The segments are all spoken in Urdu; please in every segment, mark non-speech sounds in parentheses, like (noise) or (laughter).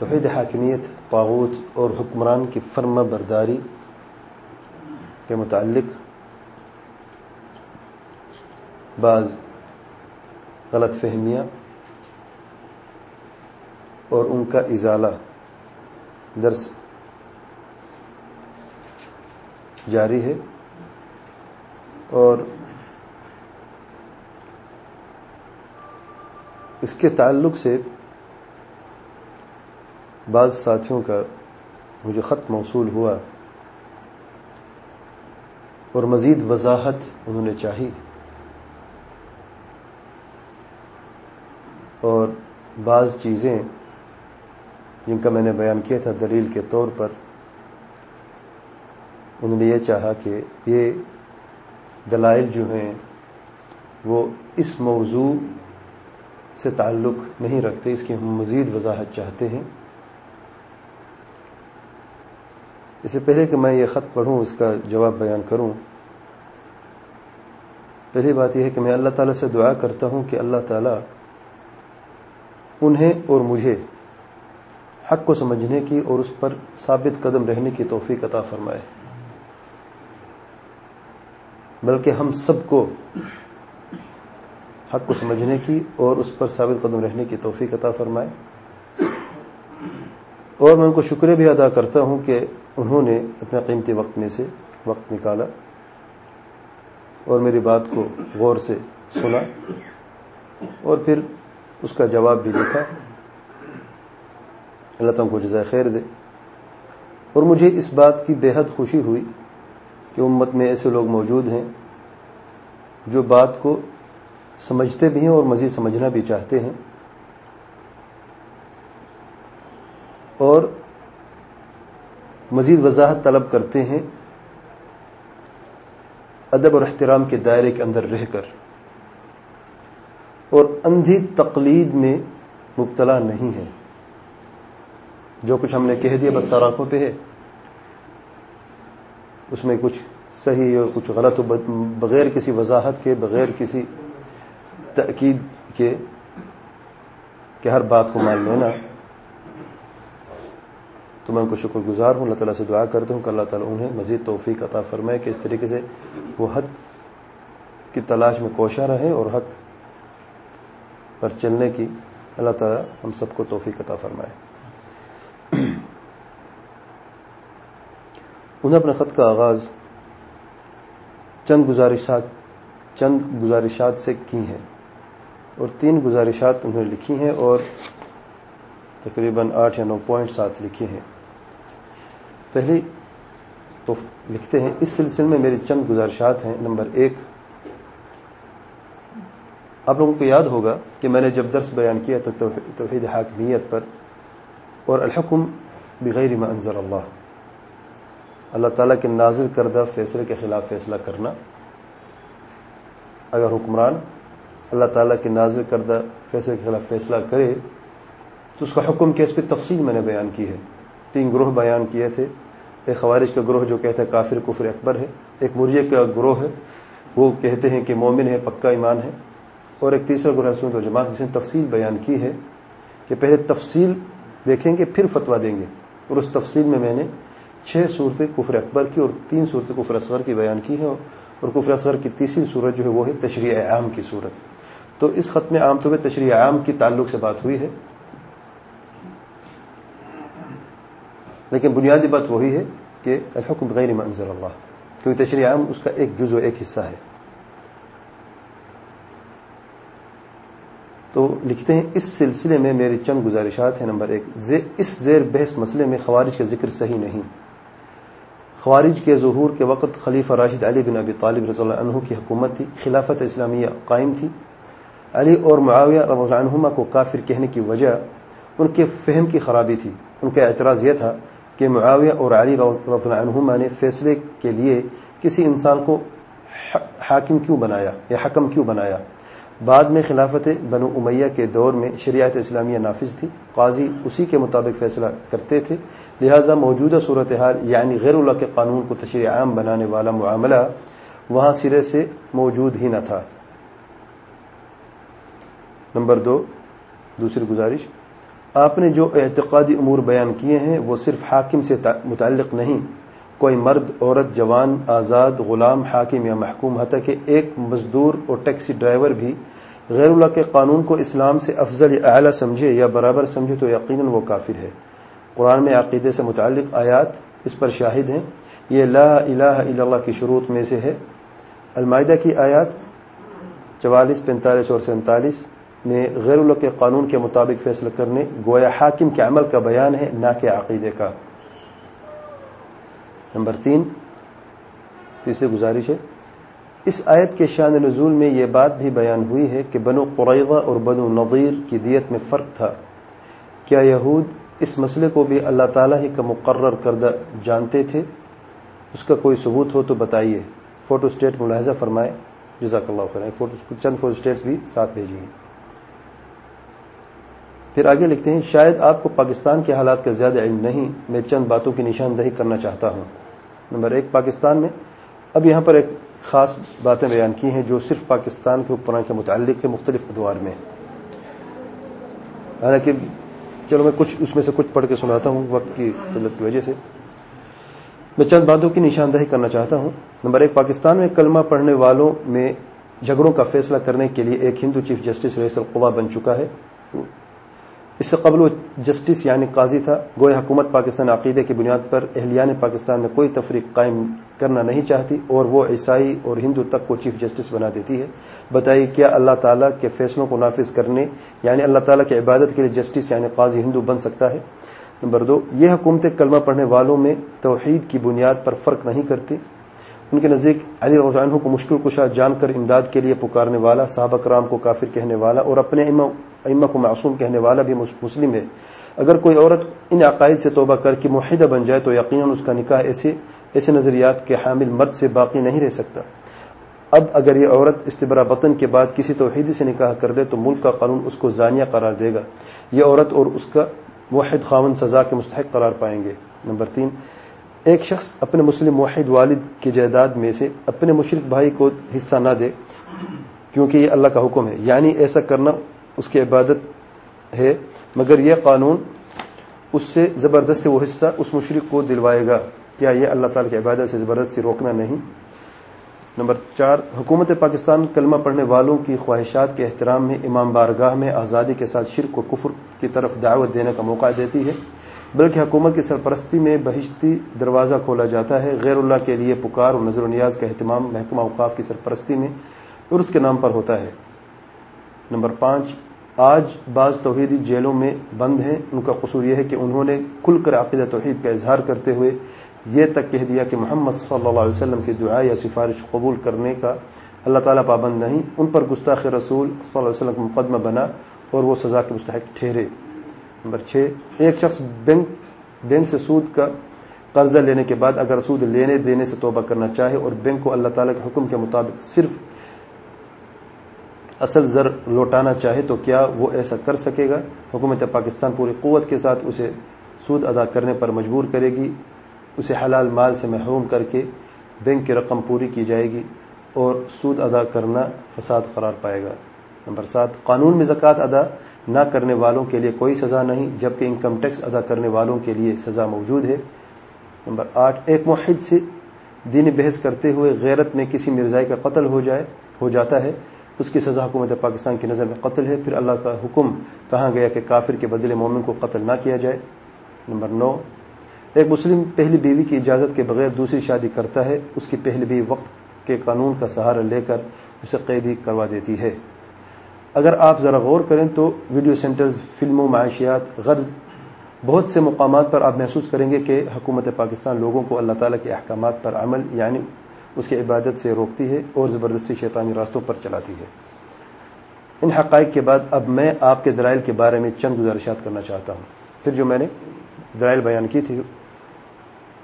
توحید حاکمیت، طاغوت اور حکمران کی فرما برداری کے متعلق بعض غلط فہمیاں اور ان کا ازالہ درس جاری ہے اور اس کے تعلق سے بعض ساتھیوں کا مجھے خط موصول ہوا اور مزید وضاحت انہوں نے چاہی اور بعض چیزیں جن کا میں نے بیان کیا تھا دلیل کے طور پر انہوں نے یہ چاہا کہ یہ دلائل جو ہیں وہ اس موضوع سے تعلق نہیں رکھتے، اس کی ہم مزید وضاحت چاہتے ہیں۔ اس سے پہلے کہ میں یہ خط پڑھوں، اس کا جواب بیان کروں۔ پہلی بات یہ ہے کہ میں اللہ تعالیٰ سے دعا کرتا ہوں کہ اللہ تعالیٰ انہیں اور مجھے حق کو سمجھنے کی اور اس پر ثابت قدم رہنے کی توفیق عطا فرمائے۔ بلکہ ہم سب کو حق کو سمجھنے کی اور اس پر ثابت قدم رہنے کی توفیق عطا فرمائے۔ اور میں ان کو شکر بھی ادا کرتا ہوں کہ انہوں نے اپنے قیمتی وقت میں سے وقت نکالا اور میری بات کو غور سے سنا اور پھر اس کا جواب بھی لکھا اللہ تعالیٰ کو جزائے خیر دے۔ اور مجھے اس بات کی بے حد خوشی ہوئی کہ امت میں ایسے لوگ موجود ہیں جو بات کو سمجھتے بھی ہیں اور مزید سمجھنا بھی چاہتے ہیں۔ اور مزید وضاحت طلب کرتے ہیں ادب اور احترام کے دائرے کے اندر رہ کر۔ اور اندھی تقلید میں مبتلا نہیں ہے۔ جو کچھ ہم نے کہہ دیا بس ساراخوں پہ ہے۔ اس میں کچھ صحیح اور کچھ غلط ہو بغیر کسی وضاحت کے، بغیر کسی تاکید کے کہ ہر بات کو مان لینا۔ تو میں ان کو شکر گزار ہوں، اللہ تعالیٰ سے دعا کرتا ہوں کہ اللہ تعالیٰ انہیں مزید توفیق عطا فرمائے کہ اس طریقے سے وہ حق کی تلاش میں کوشاں رہے اور حق پر چلنے کی اللہ تعالیٰ ہم سب کو توفیق عطا فرمائے۔ انہیں اپنے خط کا آغاز چند گزارشات چند گزارشات سے کی ہیں اور تین گزارشات انہوں نے لکھی ہیں اور تقریباً آٹھ یا نو پوائنٹ ساتھ لکھے ہیں۔ پہلی تو لکھتے ہیں، اس سلسلے میں میری چند گزارشات ہیں۔ نمبر ایک، آپ لوگوں کو یاد ہوگا کہ میں نے جب درس بیان کیا تھا توحید حاکمیت پر، اور الحکم بغیر ما انزل اللہ۔ اللہ تعالیٰ کے نازل کردہ فیصلے کے خلاف فیصلہ کرنا۔ اگر حکمران اللہ تعالیٰ کے نازل کردہ فیصلے کے خلاف فیصلہ کرے تو اس کا حکم کے اس پہ تفصیل میں نے بیان کی ہے۔ تین گروہ بیان کیے تھے۔ ایک خوارج کا گروہ جو کہتا ہے کافر، کفر اکبر ہے۔ ایک مرجے کا گروہ ہے۔ وہ کہتے ہیں کہ مومن ہے، پکا ایمان ہے۔ اور ایک تیسرا گروہ سنت و جماعت جس نے تفصیل بیان کی ہے کہ پہلے تفصیل دیکھیں گے، پھر فتوا دیں گے۔ اور اس تفصیل میں میں نے چھ صورتیں کفر اکبر کی اور تین صورتیں کفر اصغر کی بیان کی ہیں۔ اور کفر اصغر کی تیسری صورت جو ہے، وہ ہے تشریح عام کی صورت۔ تو اس خط میں عام طور پہ تشریح عام کی تعلق سے بات ہوئی ہے۔ لیکن بنیادی بات وہی ہے کہ الحکم غیر منظر اللہ، کیونکہ تشریح عام اس کا ایک جزو، ایک حصہ ہے۔ تو لکھتے ہیں، اس سلسلے میں میری چند گزارشات ہیں۔ نمبر ایک اس زیر بحث مسئلے میں خوارج کا ذکر صحیح نہیں۔ خوارج کے ظہور کے وقت خلیفہ راشد علی بن ابی طالب رضی اللہ عنہ کی حکومت تھی، خلافت اسلامیہ قائم تھی۔ علی اور معاویہ رضی اللہ عنہما کو کافر کہنے کی وجہ ان کے فہم کی خرابی تھی۔ ان کا اعتراض یہ تھا کہ معاویہ اور علی رضی عنہما نے فیصلے کے لیے کسی انسان کو حاکم کیوں بنایا یا حکم کیوں بنایا؟ بعد میں خلافت بنو امیہ کے دور میں شریعت اسلامیہ نافذ تھی۔ قاضی اسی کے مطابق فیصلہ کرتے تھے۔ لہذا موجودہ صورتحال یعنی غیر اللہ کے قانون کو تشریح عام بنانے والا معاملہ وہاں سرے سے موجود ہی نہ تھا۔ نمبر دو، دوسری گزارش۔ آپ نے جو اعتقادی امور بیان کیے ہیں، وہ صرف حاکم سے متعلق نہیں۔ کوئی مرد، عورت، جوان، آزاد، غلام، حاکم یا محکوم، حتیٰ کہ ایک مزدور اور ٹیکسی ڈرائیور بھی غیر اللہ کے قانون کو اسلام سے افضل یا اعلیٰ سمجھے یا برابر سمجھے تو یقیناً وہ کافر ہے۔ قرآن میں عقیدے سے متعلق آیات اس پر شاہد ہیں۔ یہ لا الہ الا اللہ کی شروط میں سے ہے۔ المائدہ کی آیات چوالیس، پینتالیس اور سینتالیس۔ میں غیر اللہ کے قانون کے مطابق فیصلہ کرنے، گویا حاکم کے عمل کا بیان ہے، نہ کہ عقیدے کا۔ نمبر تین تیسری گزارش ہے۔ اس آیت کے شان نزول میں یہ بات بھی بیان ہوئی ہے کہ بنو قریضہ اور بنو نظیر کی دیت میں فرق تھا۔ کیا یہود اس مسئلے کو بھی اللہ تعالیٰ ہی کا مقرر کردہ جانتے تھے؟ اس کا کوئی ثبوت ہو تو بتائیے۔ فوٹو اسٹیٹ ملاحظہ فرمائے جزاک اللہ کریں چند فوٹو اسٹیٹس بھی ساتھ بھیجیے۔ پھر آگے لکھتے ہیں، شاید آپ کو پاکستان کے حالات کا زیادہ علم نہیں، میں چند باتوں کی نشاندہی کرنا چاہتا ہوں۔ نمبر ایک، پاکستان میں اب یہاں پر ایک خاص باتیں بیان کی ہیں جو صرف پاکستان کے حکمران کے متعلق ہے مختلف ادوار میں۔ حالانکہ، چلو میں کچھ اس میں سے کچھ پڑھ کے سناتا ہوں وقت کی قلت کی وجہ سے۔ میں چند باتوں کی نشاندہی کرنا چاہتا ہوں۔ نمبر ایک، پاکستان میں کلمہ پڑھنے والوں میں جھگڑوں کا فیصلہ کرنے کے لیے ایک ہندو چیف جسٹس رئیس القوا بن چکا ہے۔ اس سے قبل وہ جسٹس یعنی قاضی تھا گوئے حکومت پاکستان عقیدے کی بنیاد پر اہلیان پاکستان میں کوئی تفریق قائم کرنا نہیں چاہتی اور وہ عیسائی اور ہندو تک کو چیف جسٹس بنا دیتی ہے۔ بتائیے کیا اللہ تعالیٰ کے فیصلوں کو نافذ کرنے یعنی اللہ تعالیٰ کی عبادت کے لیے جسٹس یعنی قاضی ہندو بن سکتا ہے؟ نمبر دو، یہ حکومتیں کلمہ پڑھنے والوں میں توحید کی بنیاد پر فرق نہیں کرتی۔ ان کے نزدیک علی رضان کو مشکل کشا جان کر امداد کے لیے پکارنے والا، صحابہ کرام کو کافر کہنے والا اور اپنے ائمہ کو معصوم کہنے والا بھی مسلم ہے۔ اگر کوئی عورت ان عقائد سے توبہ کر کے معاہدہ بن جائے تو یقیناً اس کا نکاح ایسے ایسے نظریات کے حامل مرد سے باقی نہیں رہ سکتا۔ اب اگر یہ عورت استبرا وطن کے بعد کسی توحیدی سے نکاح کر لے تو ملک کا قانون اس کو زانیہ قرار دے گا۔ یہ عورت اور اس کا موحد خاون سزا کے مستحق قرار پائیں گے۔ نمبر تین، ایک شخص اپنے مسلم موحد والد کی جائیداد میں سے اپنے مشرق بھائی کو حصہ نہ دے کیونکہ یہ اللہ کا حکم ہے۔ یعنی ایسا کرنا اس کی عبادت ہے، مگر یہ قانون اس سے زبردستی وہ حصہ اس مشرق کو دلوائے گا۔ کیا یہ اللہ تعالی کی عبادت سے زبردستی روکنا نہیں؟ نمبر چار، حکومت پاکستان کلمہ پڑھنے والوں کی خواہشات کے احترام میں امام بارگاہ میں آزادی کے ساتھ شرک و کفر کی طرف دعوت دینے کا موقع دیتی ہے، بلکہ حکومت کی سرپرستی میں بہشتی دروازہ کھولا جاتا ہے۔ غیر اللہ کے لیے پکار اور نظر و نیاز کا اہتمام محکمہ اوقاف کی سرپرستی میں عرس کے نام پر ہوتا ہے۔ نمبر پانچ آج بعض توحیدی جیلوں میں بند ہیں۔ ان کا قصور یہ ہے کہ انہوں نے کھل کر عقیدہ توحید کا اظہار کرتے ہوئے یہ تک کہہ دیا کہ محمد صلی اللہ علیہ وسلم کی دعا یا سفارش قبول کرنے کا اللہ تعالیٰ پابند نہیں۔ ان پر گستاخ رسول صلی اللہ علیہ وسلم کا مقدمہ بنا اور وہ سزا کے مستحق ٹھہرے۔ نمبر چھ، ایک شخص بینک بینک سے سود کا قرضہ لینے کے بعد اگر سود لینے دینے سے توبہ کرنا چاہے اور بینک کو اللہ تعالیٰ کے حکم کے مطابق صرف اصل زر لوٹانا چاہے تو کیا وہ ایسا کر سکے گا؟ حکومت پاکستان پوری قوت کے ساتھ اسے سود ادا کرنے پر مجبور کرے گی، اسے حلال مال سے محروم کر کے بینک کی رقم پوری کی جائے گی اور سود ادا کرنا فساد قرار پائے گا۔ نمبر سات، قانون میں زکوٰۃ ادا نہ کرنے والوں کے لیے کوئی سزا نہیں، جبکہ انکم ٹیکس ادا کرنے والوں کے لیے سزا موجود ہے۔ نمبر آٹھ، ایک معاہد سے دینی بحث کرتے ہوئے غیرت میں کسی مرزائی کا قتل ہو جائے، ہو جاتا ہے۔ اس کی سزا حکومت پاکستان کی نظر میں قتل ہے۔ پھر اللہ کا حکم کہاں گیا کہ کافر کے بدلے مومن کو قتل نہ کیا جائے؟ نمبر نو۔ ایک مسلم پہلی بیوی کی اجازت کے بغیر دوسری شادی کرتا ہے۔ اس کی پہلی بیوی وقت کے قانون کا سہارا لے کر اسے قیدی کروا دیتی ہے۔ اگر آپ ذرا غور کریں تو ویڈیو سینٹرز، فلموں، معاشیات، غرض، بہت سے مقامات پر آپ محسوس کریں گے کہ حکومت پاکستان لوگوں کو اللہ تعالیٰ کے احکامات پر عمل یعنی اس کی عبادت سے روکتی ہے اور زبردستی شیطانی راستوں پر چلاتی ہے۔ ان حقائق کے بعد اب میں آپ کے دلائل کے بارے میں چند گزارشات کرنا چاہتا ہوں۔ پھر جو میں نے دلائل بیان کی تھی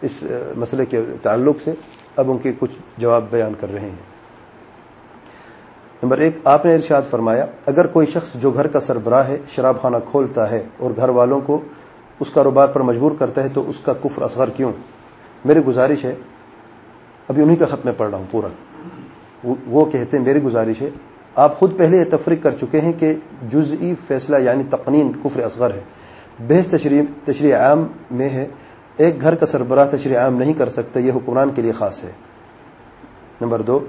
اس مسئلے کے تعلق سے اب ان کے کچھ جواب بیان کر رہے ہیں۔ نمبر ایک، آپ نے ارشاد فرمایا، اگر کوئی شخص جو گھر کا سربراہ ہے، شراب خانہ کھولتا ہے اور گھر والوں کو اس کاروبار پر مجبور کرتا ہے تو اس کا کفر اصغر کیوں؟ میری گزارش ہے ابھی انہی کا خط میں پڑھ رہا ہوں، پورا۔ وہ کہتے ہیں، میری گزارش ہے، آپ خود پہلے یہ تفریق کر چکے ہیں کہ جزئی فیصلہ یعنی تقنین کفر اصغر ہے۔ بحث تشریح تشریح عام میں ہے۔ ایک گھر کا سربراہ تشریح عام نہیں کر سکتا یہ حکمران کے لیے خاص ہے۔ نمبر دو،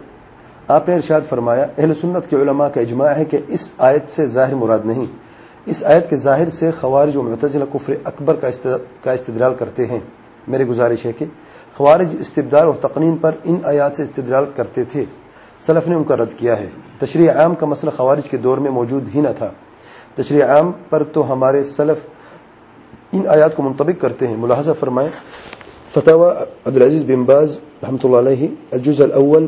آپ نے ارشاد فرمایا، اہل سنت کے علماء کا اجماع ہے کہ اس آیت سے ظاہر مراد نہیں۔ اس آیت کے ظاہر سے خوارج و معتزلہ کفر اکبر کا استدلال کرتے ہیں۔ میری گزارش ہے کہ خوارج استبدار اور تقنین پر ان آیات سے استدلال کرتے تھے۔ سلف نے ان کا رد کیا ہے۔ تشریح عام کا مسئلہ خوارج کے دور میں موجود ہی نہ تھا۔ تشریح عام پر تو ہمارے سلف ان آیات کو منطبق کرتے ہیں۔ ملاحظہ فرمائیں۔ فتح عبدالعزیز بن باز رحمۃ اللہ علیہ الجز الاول،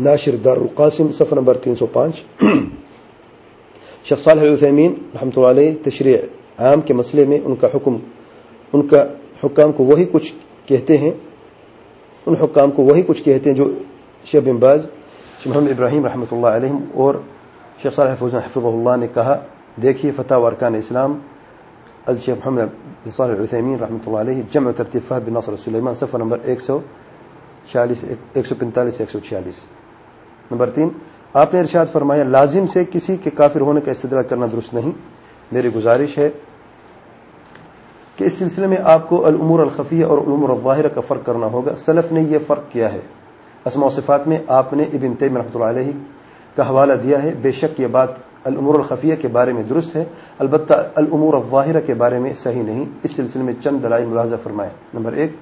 ناشر دار القاسم، صفحہ نمبر تین سو پانچ۔ شیخ صالح العثیمین رحمۃ اللہ علیہ تشریح عام کے مسئلے میں ان کا حکم، ان کا حکام کو وہی کچھ کہتے ہیں، ان حکام کو وہی کچھ کہتے ہیں جو شیخ بن باز، شیخ محمد ابراہیم رحمۃ اللہ علیہ اور شیخ صالح حفظ اللہ نے کہا، دیکھیے فتح وارکان اسلام، از شیخ محمد صالح العثیمین رحمۃ اللہ علیہ، جمع ترتیب بن نصر سلیمان صفحہ نمبر ایک سو چھیالیس ایک سو پینتالیس، ایک سو چھیالیس۔ نمبر تین، آپ نے ارشاد فرمایا، لازم سے کسی کے کافر ہونے کا استدلال کرنا درست نہیں، میری گزارش ہے کہ اس سلسلے میں آپ کو العمور الخفیہ اور العمور الظاہرہ کا فرق کرنا ہوگا۔ سلف نے یہ فرق کیا ہے۔ اسماء و صفات میں آپ نے ابن تیم رحمۃ اللہ علیہ کا حوالہ دیا ہے۔ بے شک یہ بات العمور الخفیہ کے بارے میں درست ہے۔ البتہ العمور الظاہرہ کے بارے میں صحیح نہیں۔ اس سلسلے میں چند دلائی ملاحظہ فرمائے نمبر ایک،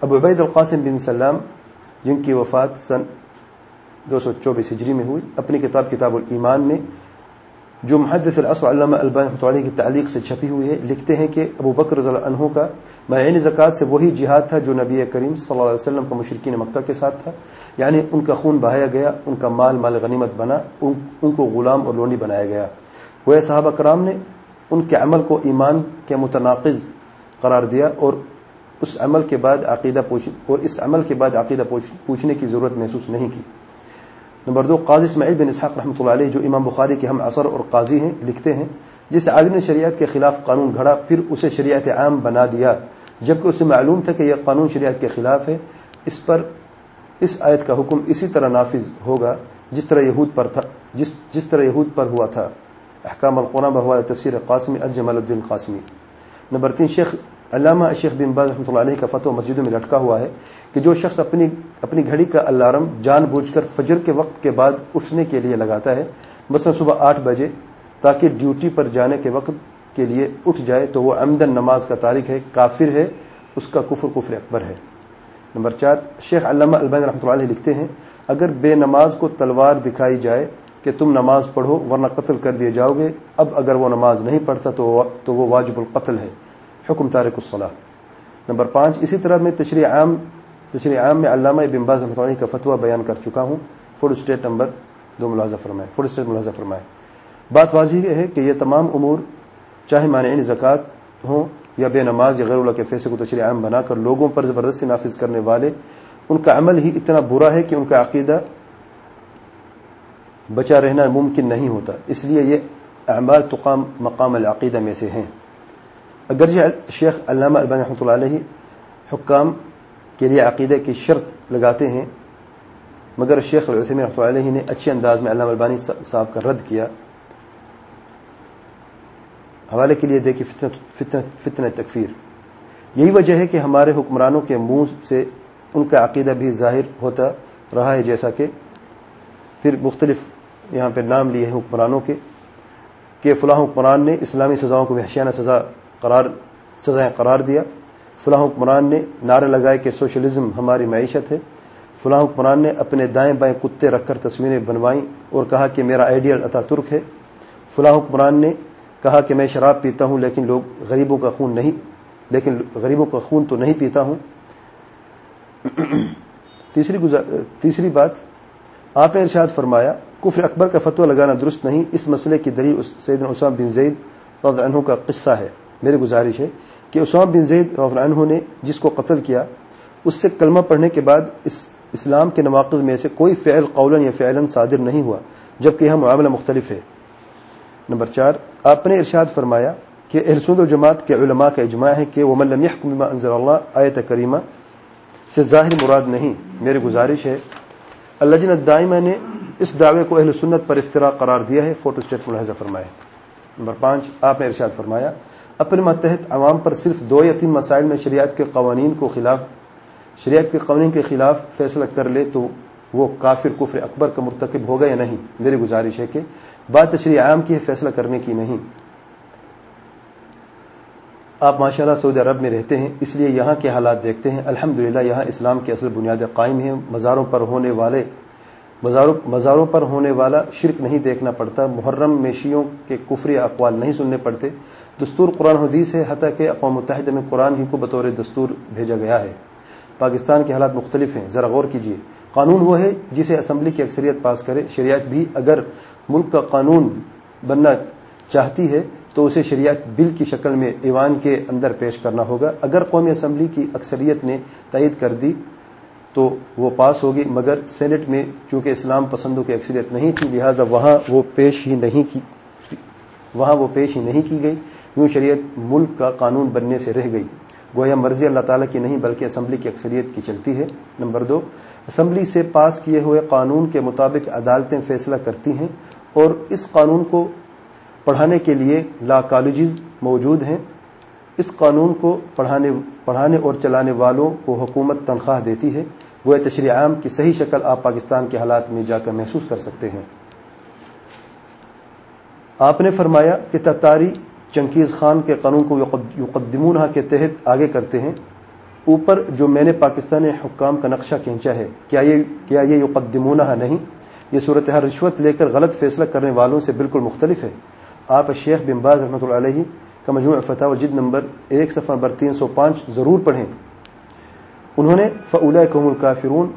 ابو عبید القاسم بن سلام، جن کی وفات سن دو سو چوبیس ہجری میں ہوئی، اپنی کتاب کتاب الایمان میں جو محدث الاصل علامہ البان رحمۃ کی تعلیق سے چھپی ہوئی ہے، لکھتے ہیں کہ ابو بکر رضی اللہ عنہ کا معین زکوٰۃ سے وہی جہاد تھا جو نبی کریم صلی اللہ علیہ وسلم کا مشرقین مکہ کے ساتھ تھا۔ یعنی ان کا خون بہایا گیا، ان کا مال مال غنیمت بنا، ان کو غلام اور لونی بنایا گیا۔ وہ صحابہ کرام نے ان کے عمل کو ایمان کے متناقض قرار دیا اور اس عمل کے بعد عقیدہ پوچھ، اور اس عمل کے بعد عقیدہ پوچھنے کی ضرورت محسوس نہیں کی۔ نمبر دو، قاضی اسماعیل بن اسحاق رحمۃ اللہ علیہ، جو امام بخاری کے ہم اثر اور قاضی ہیں، لکھتے ہیں، جس عالم نے شریعت کے خلاف قانون گھڑا، پھر اسے شریعت عام بنا دیا۔ جبکہ اسے معلوم تھا کہ یہ قانون شریعت کے خلاف ہے، اس پر اس آیت کا حکم اسی طرح نافذ ہوگا، جس طرح یہود پر تھا، جس جس طرح یہود پر ہوا تھا۔ احکام القرآن بحوال تفسیر قاسمی، الجمال الدین قاسمی۔ نمبر تین، شیخ علامہ شیخ بن باز رحمۃ اللہ علیہ کا فتو مسجدوں میں لٹکا ہوا ہے کہ جو شخص اپنی اپنی گھڑی کا الارم جان بوجھ کر فجر کے وقت کے بعد اٹھنے کے لیے لگاتا ہے، مثلا صبح آٹھ بجے، تاکہ ڈیوٹی پر جانے کے وقت کے لیے اٹھ جائے، تو وہ امدن نماز کا تاریخ ہے، کافر ہے، اس کا کفر کفر اکبر ہے۔ نمبر چار، شیخ علامہ البین رحمۃ اللہ علیہ لکھتے ہیں، اگر بے نماز کو تلوار دکھائی جائے کہ تم نماز پڑھو، ورنہ قتل کر دیے جاؤ گے، اب اگر وہ نماز نہیں پڑھتا تو وہ واجب القتل ہے۔ حکم تارک الصلاح نمبر پانچ، اسی طرح میں تشریح عام تشریح عام میں علامہ باز رحمۃ اللہ کا فتویٰ بیان کر چکا ہوں۔ فوڈ اسٹیٹ نمبر دو ملازہ فرمائے فوڈ اسٹیٹ ملازہ فرمائے۔ بات واضح ہے کہ یہ تمام امور، چاہے مانعین زکوٰۃ ہوں یا بے نماز یا غیر اللہ کے فیصلے کو تشریح عام بنا کر لوگوں پر زبردستی نافذ کرنے والے، ان کا عمل ہی اتنا برا ہے کہ ان کا عقیدہ بچا رہنا ممکن نہیں ہوتا۔ اس لیے یہ اعمال، تقام، مقام العقیدہ میں سے ہیں۔ اگر یہ شیخ علامہ البانی رحمۃ اللہ علیہ حکام کے لیے عقیدے کی شرط لگاتے ہیں، مگر شیخ السمی رحمۃ اللہ علیہ نے اچھے انداز میں علامہ البانی صاحب کا رد کیا۔ حوالے کے لیے دیکھیے فتن فتن تکفیر۔ یہی وجہ ہے کہ ہمارے حکمرانوں کے منہ سے ان کا عقیدہ بھی ظاہر ہوتا رہا ہے، جیسا کہ پھر مختلف یہاں پہ نام لیے ہیں حکمرانوں کے، کہ فلاں حکمران نے اسلامی سزاؤں کو وحشیانہ سزا قرار سزائیں قرار دیا۔ فلاں حکمران نے نعرے لگائے کہ سوشلزم ہماری معیشت ہے۔ فلاں حکمران نے اپنے دائیں بائیں کتے رکھ کر تصویریں بنوائیں اور کہا کہ میرا آئیڈیل اتا ترک ہے۔ فلاں حکمران نے کہا کہ میں شراب پیتا ہوں، لیکن لوگ غریبوں کا خون نہیں، لیکن غریبوں کا خون تو نہیں پیتا ہوں۔ تیسری تیسری بات، آپ نے ارشاد فرمایا، کفر اکبر کا فتویٰ لگانا درست نہیں، اس مسئلے کی دری سید اسام بن زید رضی عنہ کا قصہ ہے۔ میری گزارش ہے کہ اسام بن زید رضی عنہ نے جس کو قتل کیا، اس سے کلمہ پڑھنے کے بعد اس اسلام کے نواقض میں سے کوئی فعل قولن یا فعلن صادر نہیں ہوا، جبکہ یہاں معاملہ مختلف ہے۔ نمبر چار، آپ نے ارشاد فرمایا کہ احسود و جماعت کے علماء کا اجماع ہے کہ وہ ملم بما انزل اللہ، آیت کریمہ سے ظاہر مراد نہیں۔ میری گزارش ہے، اللہ جن دائمہ نے اس دعوے کو اہل سنت پر افطرا قرار دیا ہے، فوٹو اسٹیٹ ملاحظہ فرمائے۔ نمبر پانچ، آپ نے ارشاد فرمایا اپنے متحد عوام پر صرف دو یا تین مسائل میں شریعت کے قوانین کو خلاف، شریعت کے قوانین کے خلاف فیصلہ کر لے تو وہ کافر کفر اکبر کا مرتکب ہوگا یا نہیں؟ میری گزارش ہے کہ بات تشریح عام کی ہے، فیصلہ کرنے کی نہیں۔ آپ ماشاء اللہ سعودی عرب میں رہتے ہیں، اس لیے یہاں کے حالات دیکھتے ہیں۔ الحمد یہاں اسلام کی اصل بنیادیں قائم ہیں۔ مزاروں پر ہونے والے مزاروں پر ہونے والا شرک نہیں دیکھنا پڑتا، محرم میشیوں کے کفری اقوال نہیں سننے پڑتے۔ دستور قرآن حدیث ہے، حتیٰ کہ اقوام متحدہ میں قرآن ہی کو بطور دستور بھیجا گیا ہے۔ پاکستان کے حالات مختلف ہیں، ذرا غور کیجیے قانون وہ ہے جسے اسمبلی کی اکثریت پاس کرے۔ شریعت بھی اگر ملک کا قانون بننا چاہتی ہے، تو اسے شریعت بل کی شکل میں ایوان کے اندر پیش کرنا ہوگا۔ اگر قومی اسمبلی کی اکثریت نے تائید کر دی تو وہ پاس ہوگی، مگر سینٹ میں چونکہ اسلام پسندوں کی اکثریت نہیں تھی، لہذا وہاں وہ پیش ہی نہیں کی، وہاں وہ پیش ہی نہیں کی گئی، یوں شریعت ملک کا قانون بننے سے رہ گئی۔ گویا مرضی اللہ تعالیٰ کی نہیں، بلکہ اسمبلی کی اکثریت کی چلتی ہے۔ نمبر دو، اسمبلی سے پاس کیے ہوئے قانون کے مطابق عدالتیں فیصلہ کرتی ہیں، اور اس قانون کو پڑھانے کے لیے لا کالجز موجود ہیں۔ اس قانون کو پڑھانے پڑھانے اور چلانے والوں کو حکومت تنخواہ دیتی ہے، وہ تشریح عام کی صحیح شکل آپ پاکستان کے حالات میں جا کر محسوس کر سکتے ہیں۔ آپ نے فرمایا کہ تتاری چنکیز خان کے قانون کو یقدمون کے تحت آگے کرتے ہیں۔ اوپر جو میں نے پاکستانی حکام کا نقشہ کھینچا ہے، کیا یہ کیا یہ نہیں؟ یہ صورتحال رشوت لے کر غلط فیصلہ کرنے والوں سے بالکل مختلف ہے۔ آپ شیخ بمباز رحمۃ اللہ علیہ کا مجموعہ فتح و جد نمبر ایک صفحہ نمبر تین سو پانچ ضرور پڑھیں۔ انہوں نے فعلا قوم الکافرون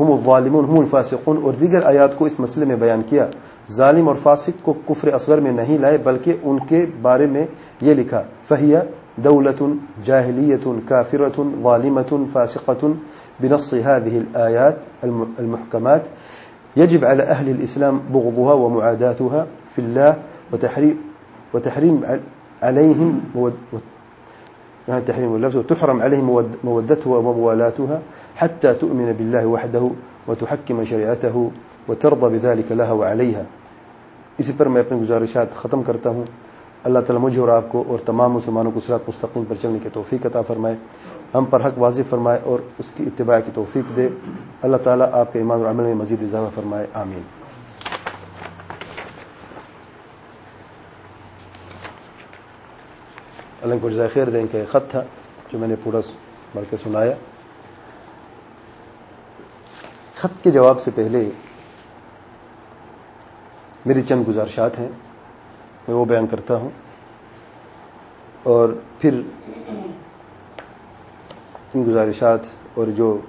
ہم الظالمون ہم الفاسقون اور دیگر آیات کو اس مسئلے میں بیان کیا۔ ظالم اور فاسق کو کفر اصغر میں نہیں لائے بلکہ ان کے بارے میں یہ لکھا فہیہ دولت جاہلیت کافرت والمت فاسقت بنص هذه الآيات المحكمات يجب على أهل الإسلام بغضها ومعاداتها في الله وتحريم, وتحريم عليهم يعني تحريم اللفظ، وتحرم عليهم مودتها وموالاتها حتى تؤمن بالله وحده وتحكم شريعته وترضى بذلك لها وعليها. اسی پر میں اپنی گزارشات ختم کرتا ہوں۔ اللہ تعالیٰ مجھے اور آپ کو اور تمام مسلمانوں کو سرات مستقیم پر چلنے کی توفیق عطا فرمائے۔ ہم پر حق واضح فرمائے اور اس کی اتباع کی توفیق دے۔ اللہ تعالیٰ آپ کے ایمان اور عمل میں مزید اضافہ فرمائے۔ آمین۔ اللہ کو جزائے خیر دیں کہ خط تھا جو میں نے پورا بڑھ کے سنایا۔ خط کے جواب سے پہلے میری چند گزارشات ہیں، میں وہ بیان کرتا ہوں۔ اور پھر ان گزارشات اور جو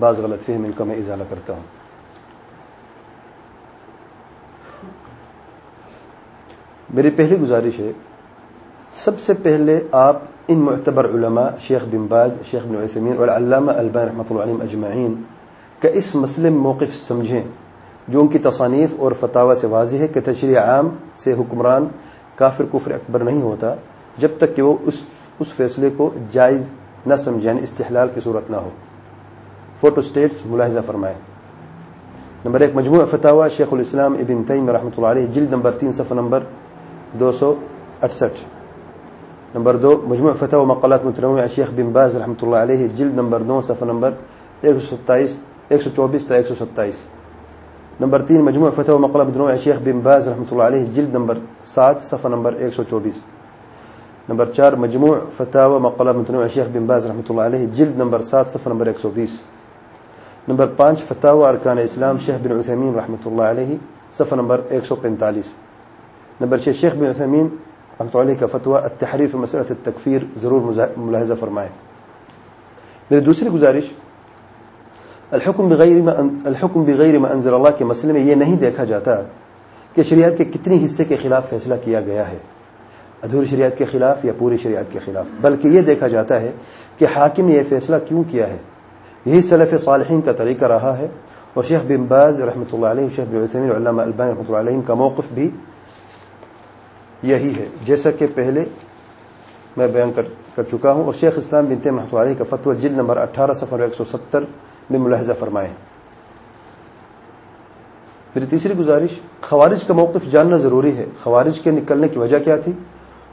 بعض غلط فہم ان کا میں اضالہ کرتا ہوں۔ میری پہلی گزارش ہے سب سے پہلے آپ ان معتبر علماء، شیخ بن باز، شیخ بن عثمین اور علامہ البان رحمۃ اللہ علیہ اجمعین کا اس مسئلے میں موقف سمجھیں، جو ان کی تصانیف اور فتح سے واضح ہے کہ تشریح عام سے حکمران کافر کفر اکبر نہیں ہوتا، جب تک کہ وہ اس اس فیصلے کو جائز نہ سمجھیں یعنی استحلال کی صورت نہ ہو۔ فوٹو اسٹیٹس ملاحظہ فرمائے نمبر ایک، مجموعہ فتح شیخ الاسلام ابن تیم رحمۃ اللہ علیہ، جلد نمبر تین، صفحہ نمبر دو سو اڑسٹھ نمبر دو مجموعہ فتح و مقالات متنوع شیخ بن باز رحمۃ اللہ علیہ، جلد نمبر دو صفحہ نمبر ایک سو ستائیس، ایک سو چوبیس تا ایک سو ستائیس. نمبر تین مجموعہ فتح و مقلب دنو شیخ بن باز رحمۃ اللہ علیہ، جلد نمبر سات، صفحہ نمبر ایک سو چوبیس. نمبر چار، مجموع فتح و مقلب دنو شیخ بن باز رحمۃ اللہ علیہ، جلد نمبر سات، صفحہ نمبر ایک سو بیس. نمبر پانچ فتح و ارکان اسلام، شیخ بن عثمین رحمۃ اللہ علیہ، صفحہ نمبر ایک سو پینتالیس. نمبر چھ، شیخ بن عثمین رحمۃ اللہ کا فتویٰ، التحریف مسئلہ تکفیر ضرور ملاحظہ فرمائے۔ میری دوسری گزارش، الحکم بغیر الحکم بغیر ما انزل اللہ کے مسئلے میں یہ نہیں دیکھا جاتا کہ شریعت کے کتنی حصے کے خلاف فیصلہ کیا گیا ہے۔ ادھوری شریعت کے خلاف یا پوری شریعت کے خلاف۔ بلکہ یہ دیکھا جاتا ہے کہ حاکم نے یہ فیصلہ کیوں کیا ہے۔ یہی سلف صالحین کا طریقہ رہا ہے۔ اور شیخ بن باز رحمۃ اللہ علیہ، شیخ بن علامہ البان رحمۃ اللہ علیہ کا موقف بھی یہی ہے۔ جیسا کہ پہلے میں بیان کر چکا ہوں، اور شیخ اسلام بنتے محمۃ علیہ کا فتویٰ جلد نمبر اٹھارہ سفر ایک سو ستر میں ملاحظہ فرمائے میری تیسری گزارش، خوارج کا موقف جاننا ضروری ہے۔ خوارج کے نکلنے کی وجہ کیا تھی؟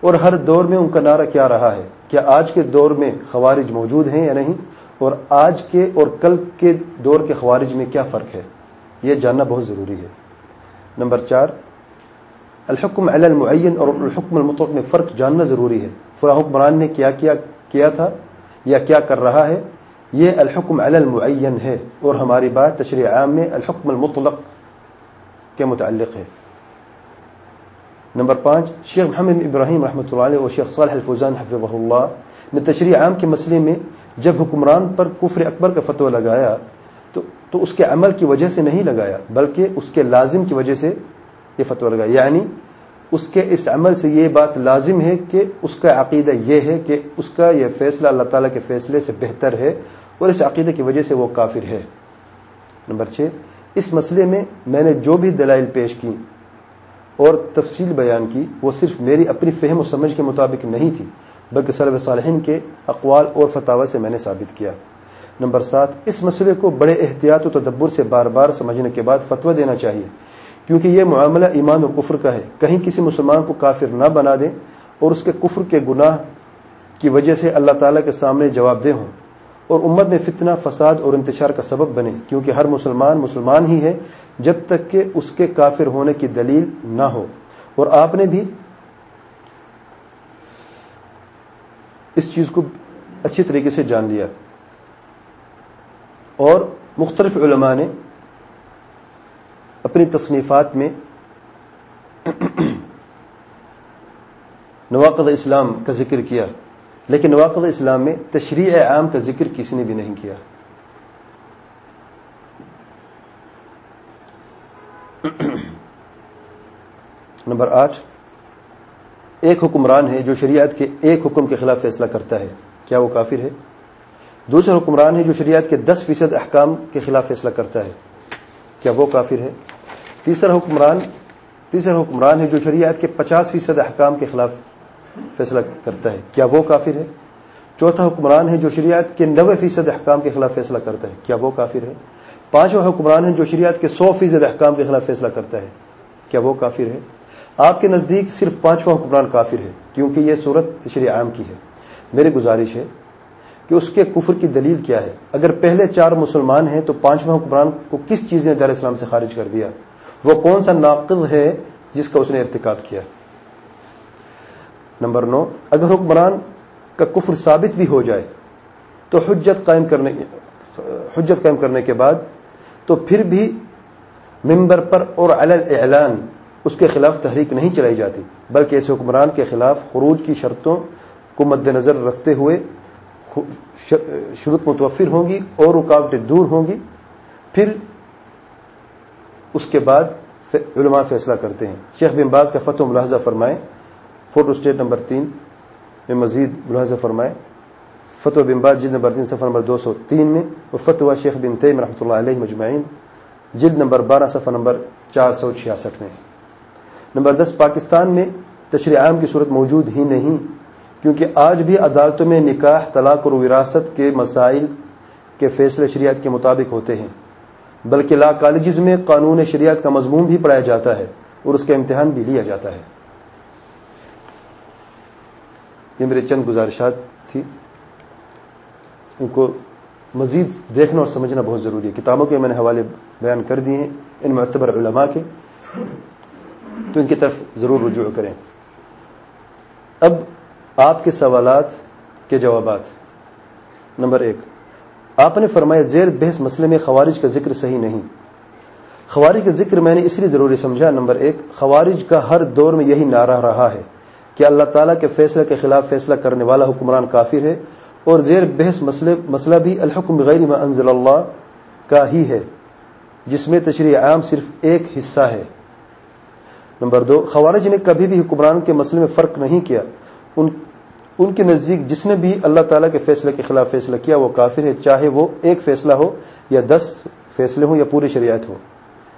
اور ہر دور میں ان کا نعرہ کیا رہا ہے؟ کیا آج کے دور میں خوارج موجود ہیں یا نہیں؟ اور آج کے اور کل کے دور کے خوارج میں کیا فرق ہے؟ یہ جاننا بہت ضروری ہے۔ نمبر چار الحکم علی المعین اور الحکم المطلق میں فرق جاننا ضروری ہے۔ فلاں حکمران نے کیا کیا کیا تھا یا کیا کر رہا ہے؟ یہ الحکم علی المعین ہے اور ہماری بات تشریح عام میں الحکم المطلق کے متعلق ہے۔ نمبر پانچ، شیخ محمد ابراہیم رحمۃ اللہ علیہ اور شیخ صالح الفوزان حفظ اللہ نے تشریح عام کے مسئلے میں جب حکمران پر کفر اکبر کا فتویٰ لگایا تو تو اس کے عمل کی وجہ سے نہیں لگایا، بلکہ اس کے لازم کی وجہ سے یہ فتویٰ لگایا یعنی اس کے اس عمل سے یہ بات لازم ہے کہ اس کا عقیدہ یہ ہے کہ اس کا یہ فیصلہ اللہ تعالیٰ کے فیصلے سے بہتر ہے اور اس عقیدے کی وجہ سے وہ کافر ہے۔ نمبر چھ، اس مسئلے میں میں نے جو بھی دلائل پیش کی اور تفصیل بیان کی، وہ صرف میری اپنی فہم و سمجھ کے مطابق نہیں تھی، بلکہ سلب صالحین کے اقوال اور فتح سے میں نے ثابت کیا۔ نمبر سات، اس مسئلے کو بڑے احتیاط و تدبر سے بار بار سمجھنے کے بعد فتویٰ دینا چاہیے۔ کیونکہ یہ معاملہ ایمان اور کفر کا ہے۔ کہیں کسی مسلمان کو کافر نہ بنا دیں اور اس کے کفر کے گناہ کی وجہ سے اللہ تعالیٰ کے سامنے جواب دہ ہوں۔ اور امت میں فتنہ، فساد اور انتشار کا سبب بنے کیونکہ ہر مسلمان مسلمان ہی ہے جب تک کہ اس کے کافر ہونے کی دلیل نہ ہو۔ اور آپ نے بھی اس چیز کو اچھی طریقے سے جان لیا۔ اور مختلف علماء نے اپنی تصنیفات میں نواقد اسلام کا ذکر کیا، لیکن نواقد اسلام میں تشریح عام کا ذکر کسی نے بھی نہیں کیا۔ نمبر آٹھ، ایک حکمران ہے جو شریعت کے ایک حکم کے خلاف فیصلہ کرتا ہے۔ کیا وہ کافر ہے؟ دوسرا حکمران ہے جو شریعت کے دس فیصد احکام کے خلاف فیصلہ کرتا ہے۔ کیا وہ کافر ہے؟ تیسرا حکمران تیسرا حکمران ہے جو شریعت کے پچاس فیصد احکام کے خلاف فیصلہ کرتا ہے۔ کیا وہ کافر ہے؟ چوتھا حکمران ہے جو شریعت کے نوے فیصد احکام کے خلاف فیصلہ کرتا ہے۔ کیا وہ کافر ہے؟ پانچواں حکمران ہے جو شریعت کے سو فیصد احکام کے خلاف فیصلہ کرتا ہے۔ کیا وہ کافر ہے؟ آپ کے نزدیک صرف پانچواں حکمران کافر ہے، کیونکہ یہ صورت شریع عام کی ہے۔ میری گزارش ہے کہ اس کے کفر کی دلیل کیا ہے۔ اگر پہلے چار مسلمان ہیں تو پانچواں حکمران کو کس چیز نے دار اسلام سے خارج کر دیا؟ وہ کون سا ناقد ہے جس کا اس نے ارتکاب کیا؟ نمبر نو، اگر حکمران کا کفر ثابت بھی ہو جائے تو حجت قائم کرنے، حجت قائم کرنے کے بعد تو پھر بھی ممبر پر اور اعلان اس کے خلاف تحریک نہیں چلائی جاتی، بلکہ ایسے حکمران کے خلاف خروج کی شرطوں کو مد نظر رکھتے ہوئے شروط متوفر ہوں گی اور رکاوٹیں دور ہوں گی۔ پھر اس کے بعد علماء فیصلہ کرتے ہیں۔ شیخ بن باز کا فتح ملاحظہ فرمائے فوٹو اسٹیٹ نمبر تین میں مزید ملاحظہ فرمائے فتح بن باز جلد نمبر تین، صفحہ نمبر دو سو تین میں اور فتح شیخ بن تیم رحمۃ اللہ علیہ مجمعین جلد نمبر بارہ، صفحہ نمبر چار سو چھیاسٹھ میں۔ نمبر دس، پاکستان میں تشریح عام کی صورت موجود ہی نہیں، کیونکہ آج بھی عدالتوں میں نکاح، طلاق اور وراثت کے مسائل کے فیصلے شریعت کے مطابق ہوتے ہیں۔ بلکہ لا کالجز میں قانون شریعت کا مضمون بھی پڑھایا جاتا ہے اور اس کا امتحان بھی لیا جاتا ہے۔ یہ میرے چند گزارشات تھی۔ ان کو مزید دیکھنا اور سمجھنا بہت ضروری ہے۔ کتابوں کے میں نے حوالے بیان کر دیے ہیں، ان معتبر علماء کے۔ تو ان کی طرف ضرور رجوع کریں۔ اب آپ کے سوالات کے جوابات۔ نمبر ایک آپ نے فرمایا زیر بحث مسئلے میں خوارج کا ذکر صحیح نہیں۔ خوارج کا ذکر میں نے اس لیے ضروری سمجھا، نمبر ایک، خوارج کا ہر دور میں یہی نعرہ رہا ہے کہ اللہ تعالیٰ کے فیصلے کے خلاف فیصلہ کرنے والا حکمران کافر ہے اور زیر بحث مسئلہ بھی الحکم بغیر ما انزل اللہ کا ہی ہے، جس میں تشریح عام صرف ایک حصہ ہے۔ نمبر دو، خوارج نے کبھی بھی حکمران کے مسئلے میں فرق نہیں کیا۔ ان ان کے نزدیک جس نے بھی اللہ تعالیٰ کے فیصلے کے خلاف فیصلہ کیا، وہ کافر ہے، چاہے وہ ایک فیصلہ ہو یا دس فیصلے ہوں یا پوری شریعت ہو۔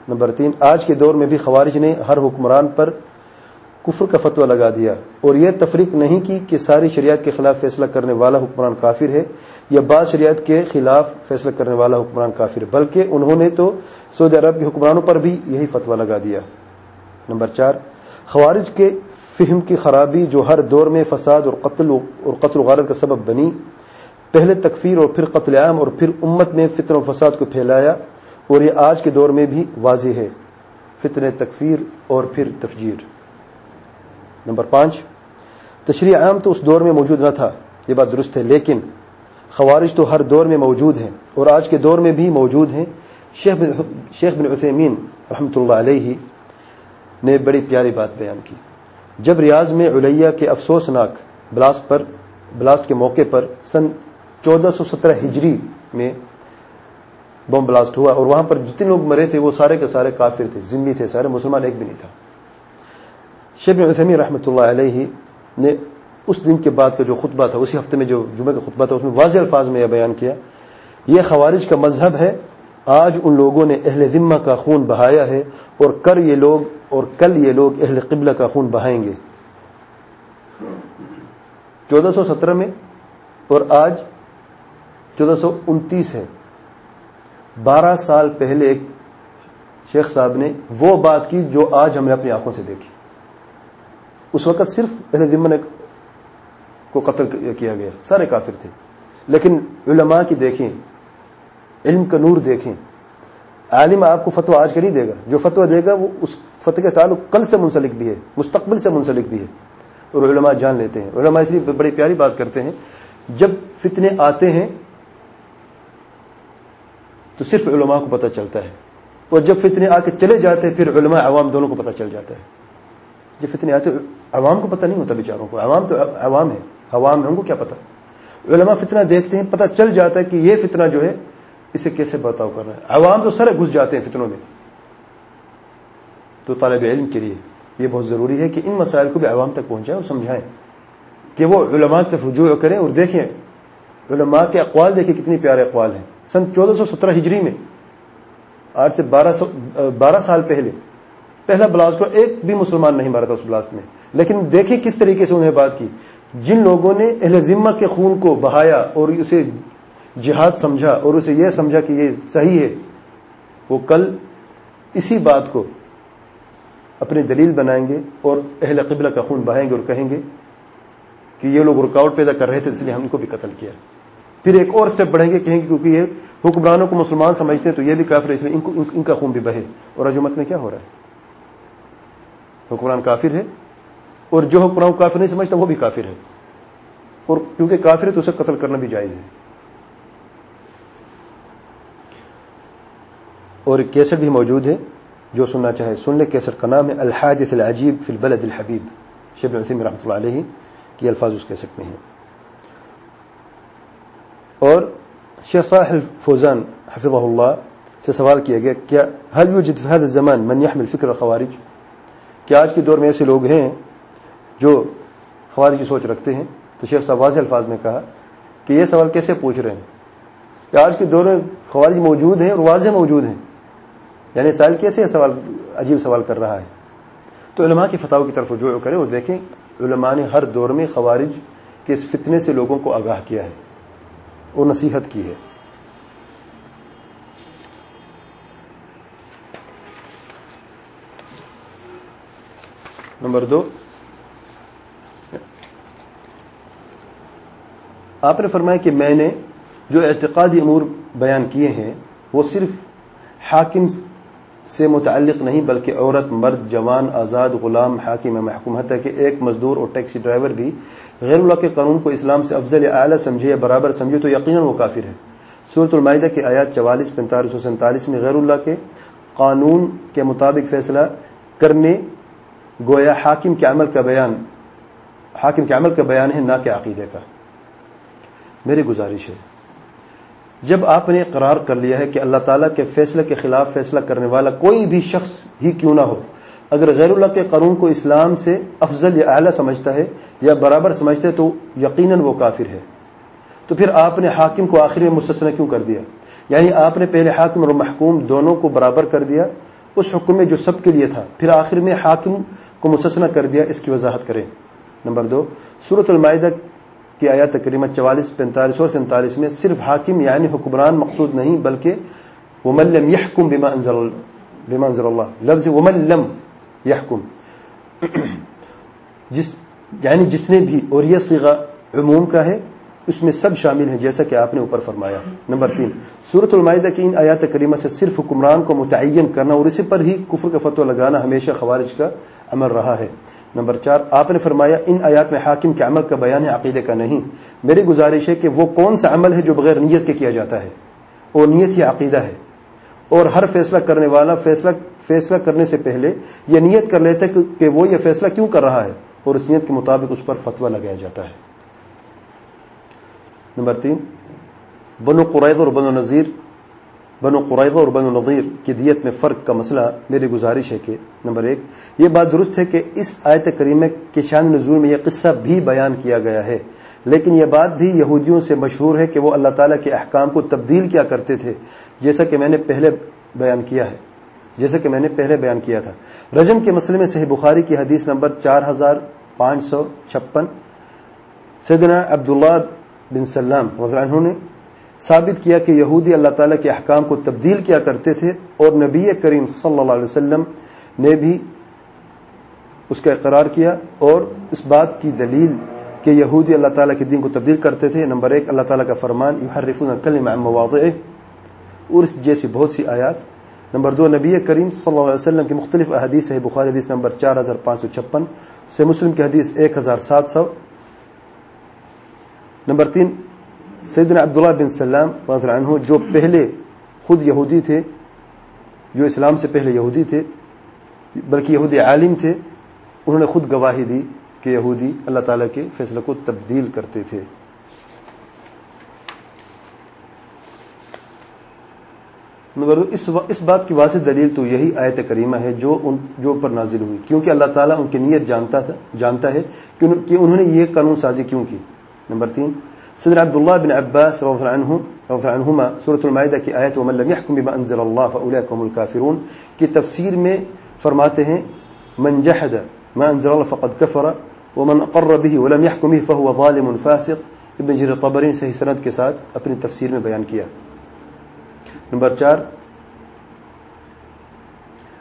نمبر تین، آج کے دور میں بھی خوارج نے ہر حکمران پر کفر کا فتویٰ لگا دیا اور یہ تفریق نہیں کی کہ ساری شریعت کے خلاف فیصلہ کرنے والا حکمران کافر ہے یا بعض شریعت کے خلاف فیصلہ کرنے والا حکمران کافر ہے بلکہ انہوں نے تو سعودی عرب کے حکمرانوں پر بھی یہی فتویٰ لگا دیا۔ نمبر چار، خوارج کے فہم کی خرابی جو ہر دور میں فساد اور قتل اور قتل و غارت کا سبب بنی، پہلے تکفیر اور پھر قتل عام اور پھر امت میں فطر و فساد کو پھیلایا اور یہ آج کے دور میں بھی واضح ہے۔ فطر تکفیر اور پھر تفجیر۔ نمبر پانچ تشریح عام تو اس دور میں موجود نہ تھا، یہ بات درست ہے، لیکن خوارج تو ہر دور میں موجود ہیں اور آج کے دور میں بھی موجود ہیں۔ شیخ بن عثیمین رحمۃ اللہ علیہ نے بڑی پیاری بات بیان کی۔ جب ریاض میں علیہ کے افسوسناک بلاسٹ پر بلاسٹ کے موقع پر سن چودہ سو سترہ ہجری میں بم بلاسٹ ہوا اور وہاں پر جتنے لوگ مرے تھے وہ سارے کے سارے کافر تھے ذمہ تھے، سارے مسلمان ایک بھی نہیں تھا۔ شیب عثمی رحمۃ اللہ علیہ نے اس دن کے بعد کا جو خطبہ تھا، اسی ہفتے میں جو جمعہ کا خطبہ تھا، اس میں واضح الفاظ میں یہ بیان کیا، یہ خوارج کا مذہب ہے آج ان لوگوں نے اہل ذمہ کا خون بہایا ہے اور کر یہ لوگ اور کل یہ لوگ اہل قبلہ کا خون بہائیں گے۔ چودہ سو سترہ میں اور آج چودہ سو انتیس ہے۔ بارہ سال پہلے ایک شیخ صاحب نے وہ بات کی جو آج ہم نے اپنی آنکھوں سے دیکھی۔ اس وقت صرف اہل ذمہ کو قتل کیا گیا، سارے کافر تھے۔ لیکن علماء کی دیکھیں علم کا نور دیکھیں۔ عالم آپ کو فتویٰ آج کا نہیں دے گا۔ جو فتویٰ دے گا وہ اس فتح کا تعلق کل سے منسلک بھی ہے، مستقبل سے منسلک بھی ہے۔ اور علماء جان لیتے ہیں۔ علماء اس لیے بڑی پیاری بات کرتے ہیں، جب فتنے آتے ہیں تو صرف علماء کو پتہ چلتا ہے۔ اور جب فتنے آ کے چلے جاتے ہیں، پھر علماء عوام دونوں کو پتہ چل جاتا ہے۔ جب فتنے آتے عوام کو پتہ نہیں ہوتا بیچاروں کو۔ عوام تو عوام ہے عوام ہے ان کو کیا پتا علماء فتنہ دیکھتے ہیں، پتہ چل جاتا ہے کہ یہ فتنہ جو ہے اسے کیسے برتاؤ کر رہا ہے؟ عوام تو سرے گھس جاتے ہیں فتنوں میں۔ تو طالب علم کے لیے یہ بہت ضروری ہے کہ ان مسائل کو بھی عوام تک پہنچائیں اور سمجھائیں کہ وہ علماء کی طرف رجوع کریں اور دیکھیں۔ علماء کے اقوال دیکھیں کتنی پیارے اقوال ہیں۔ سن چودہ سو سترہ ہجری میں، آج سے بارہ سو، بارہ سال پہلے، پہلا بلاسٹ کو ایک بھی مسلمان نہیں مارا تھا اس بلاسٹ میں۔ لیکن دیکھیں کس طریقے سے انہیں بات کی۔ جن لوگوں نے اہل ذمہ کے خون کو بہایا اور اسے جہاد سمجھا اور اسے یہ سمجھا کہ یہ صحیح ہے، وہ کل اسی بات کو اپنی دلیل بنائیں گے اور اہل قبلہ کا خون بہائیں گے اور کہیں گے کہ یہ لوگ رکاوٹ پیدا کر رہے تھے، اس لیے ہم ان کو بھی قتل کیا۔ پھر ایک اور سٹیپ بڑھیں گے، کہیں گے کیونکہ یہ حکمرانوں کو مسلمان سمجھتے ہیں تو یہ بھی کافر ہے اس لیے ان کا خون بھی بہے۔ اور عجمت میں کیا ہو رہا ہے؟ حکمران کافر ہے اور جو حکمران کو کافر نہیں سمجھتا وہ بھی کافر ہے اور کیونکہ کافر ہے تو اسے قتل کرنا بھی جائز ہے۔ اور ایک کیسٹ بھی موجود ہے جو سننا چاہے، سن لے کیسٹ کا نام ہے الحادث العجیب فی البلد الحبیب۔ شیب نسیم رحمۃ اللہ علیہ کی الفاظ اس کیسٹ میں ہیں۔ اور شیخ صاحب فوزان حفظ اللہ سے سوال کیا گیا، کیا حل یوجد فی هذا الزمان من يحمل فکر خوارج کہ آج کے دور میں ایسے لوگ ہیں جو خوارج کی سوچ رکھتے ہیں؟ تو شیخ صاحب واضح الفاظ میں کہا کہ یہ سوال کیسے پوچھ رہے ہیں؟ کہ آج کے دور میں خوارج موجود ہیں اور واضح موجود ہیں؟ یعنی سائل کیسے سوال، عجیب سوال کر رہا ہے۔ تو علماء کی فتح کی طرف جو کرے اور دیکھیں، علماء نے ہر دور میں خوارج کے اس فتنے سے لوگوں کو آگاہ کیا ہے اور نصیحت کی ہے۔ نمبر دو۔ آپ نے فرمایا کہ میں نے جو اعتقادی امور بیان کیے ہیں، وہ صرف حاکم سے متعلق نہیں بلکہ عورت، مرد، جوان، آزاد، غلام، حاکم محکوم ہے کہ ایک مزدور اور ٹیکسی ڈرائیور بھی غیر اللہ کے قانون کو اسلام سے افضل اعلیٰ سمجھے یا برابر سمجھے تو یقیناً وہ کافر ہے۔ صورت المائدہ کی آیات چوالیس، پینتالیس، سو سینتالیس میں غیر اللہ کے قانون کے مطابق فیصلہ کرنے گویا حاکم کے عمل کا بیان، حاکم کے عمل کا بیان ہے، نہ کہ عقیدے کا۔ میری گزارش ہے۔ جب آپ نے قرار کر لیا ہے کہ اللہ تعالیٰ کے فیصلے کے خلاف فیصلہ کرنے والا کوئی بھی شخص ہی کیوں نہ ہو، اگر غیر اللہ کے قانون کو اسلام سے افضل یا اعلیٰ سمجھتا ہے یا برابر سمجھتا ہے تو یقیناً وہ کافر ہے۔ تو پھر آپ نے حاکم کو آخری میں مستثنا کیوں کر دیا؟ یعنی آپ نے پہلے حاکم اور محکوم دونوں کو برابر کر دیا، اس حکم میں جو سب کے لیے تھا، پھر آخر میں حاکم کو مستثنا کر دیا، اس کی وضاحت کریں۔ نمبر دو سورت المائدہ کی آیات تقریباً چوالیس پینتالیس اور سینتالیس میں صرف حاکم یعنی حکمران مقصود نہیں، بلکہ وملم یحکم بما انزل بما انزل اللہ، لفظ وملم یحکم جس یعنی جس نے بھی، اور یہ سیگا عموم کا ہے، اس میں سب شامل ہیں، جیسا کہ آپ نے اوپر فرمایا۔ نمبر تین سورت المائدہ کی ان آیات کریمہ سے صرف حکمران کو متعین کرنا اور اسی پر ہی کفر کا فتو لگانا ہمیشہ خوارج کا عمل رہا ہے۔ نمبر چار، آپ نے فرمایا، ان آیات میں حاکم کے عمل کا بیان ہے عقیدے کا نہیں۔ میری گزارش ہے کہ وہ کون سا عمل ہے جو بغیر نیت کے کیا جاتا ہے؟ اور نیت ہی عقیدہ ہے۔ اور ہر فیصلہ کرنے والا فیصلہ فیصلہ کرنے سے پہلے یہ نیت کر لیتا ہے کہ وہ یہ فیصلہ کیوں کر رہا ہے؟ اور اس نیت کے مطابق اس پر فتوا لگایا جاتا ہے۔ نمبر تین، بنو قرائد اور بنو نذیر بنو قرائضہ اور بنو نظیر کی دیت میں فرق کا مسئلہ میری گزارش ہے کہ نمبر ایک، یہ بات درست ہے کہ اس آیت کریمہ کے شان نزول میں یہ قصہ بھی بیان کیا گیا ہے، لیکن یہ بات بھی یہودیوں سے مشہور ہے کہ وہ اللہ تعالیٰ کے احکام کو تبدیل کیا کرتے تھے، جیسا کہ میں نے پہلے بیان کیا ہے، جیسا کہ میں نے پہلے بیان کیا تھا۔ رجم کے مسئلے میں صحیح بخاری کی حدیث نمبر چار ہزار پانچ سو چھپن، سیدنا عبداللہ بن سلام عنہ نے ثابت کیا کہ یہودی اللہ تعالیٰ کے احکام کو تبدیل کیا کرتے تھے اور نبی کریم صلی اللہ علیہ وسلم نے بھی اس کا اقرار کیا اور اس بات کی دلیل کہ یہودی اللہ تعالیٰ کے دین کو تبدیل کرتے تھے، نمبر ایک، اللہ تعالیٰ کا فرمان یو اور اس جیسی بہت سی آیات۔ نمبر دو، نبی کریم صلی اللہ علیہ وسلم کی مختلف احادیث ہے بخاری حدیث نمبر چار ہزار پانچ سو چھپن، سے مسلم کی حدیث ایک ہزار سات سو۔ نمبر تین سیدنا عبداللہ بن سلام عنہ جو پہلے خود یہودی تھے، جو اسلام سے پہلے یہودی تھے، بلکہ یہودی عالم تھے، انہوں نے خود گواہی دی کہ یہودی اللہ تعالیٰ کے فیصلہ کو تبدیل کرتے تھے۔ مگر اس بات کی واضح دلیل تو یہی آیت کریمہ ہے جو ان، جو پر نازل ہوئی۔ کیونکہ اللہ تعالیٰ ان کی نیت جانتا تھا، جانتا ہے کہ انہوں نے یہ قانون سازی کیوں کی؟ نمبر تین سيدنا عبد الله بن عباس رضي الله عنه رضي الله عنهما، سورة المائدة کی آیت ومن لم يحكم بما انزل الله فاولئك هم الكافرون کی تفسیر میں فرماتے ہیں، من جحد ما انزل الله فقد كفر، ومن اقر به ولم يحكم به فهو ظالم فاسق. ابن جرير الطبري صحیح سند کے ساتھ اپنی تفسیر میں بیان کیا۔ نمبر چار،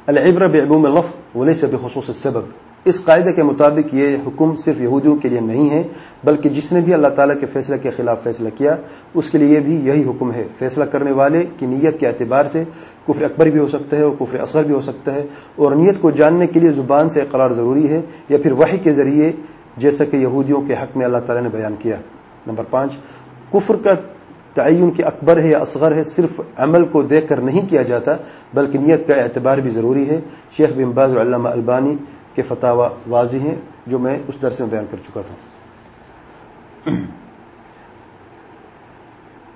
العبرة بعموم اللفظ وليس بخصوص السبب۔ اس قاعدے کے مطابق یہ حکم صرف یہودیوں کے لیے نہیں ہے، بلکہ جس نے بھی اللہ تعالیٰ کے فیصلے کے خلاف فیصلہ کیا، اس کے لیے بھی یہی حکم ہے۔ فیصلہ کرنے والے کی نیت کے اعتبار سے کفر اکبر بھی ہو سکتا ہے اور کفر اصغر بھی ہو سکتا ہے۔ اور نیت کو جاننے کے لیے زبان سے اقرار ضروری ہے یا پھر وحی کے ذریعے، جیسا کہ یہودیوں کے حق میں اللہ تعالیٰ نے بیان کیا۔ نمبر پانچ، کفر کا تعین کے اکبر ہے یا اصغر ہے صرف عمل کو دیکھ کر نہیں کیا جاتا، بلکہ نیت کا اعتبار بھی ضروری ہے۔ شیخ بن باز علامہ البانی کے فتح واضح ہیں جو میں اس درس میں بیان کر چکا تھا۔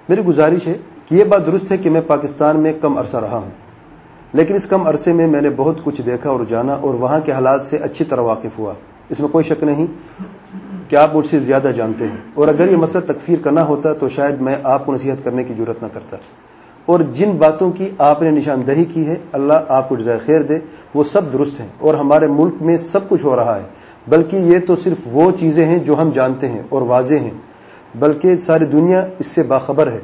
میری گزارش ہے کہ یہ بات درست ہے کہ میں پاکستان میں کم عرصہ رہا ہوں، لیکن اس کم عرصے میں میں نے بہت کچھ دیکھا اور جانا اور وہاں کے حالات سے اچھی طرح واقف ہوا۔ اس میں کوئی شک نہیں کہ آپ مجھ سے زیادہ جانتے ہیں، اور اگر یہ مسئلہ تکفیر کرنا ہوتا تو شاید میں آپ کو نصیحت کرنے کی ضرورت نہ کرتا۔ اور جن باتوں کی آپ نے نشاندہی کی ہے، اللہ آپ کو جزائے خیر دے۔ وہ سب درست ہیں اور ہمارے ملک میں سب کچھ ہو رہا ہے۔ بلکہ یہ تو صرف وہ چیزیں ہیں جو ہم جانتے ہیں اور واضح ہیں۔ بلکہ ساری دنیا اس سے باخبر ہے۔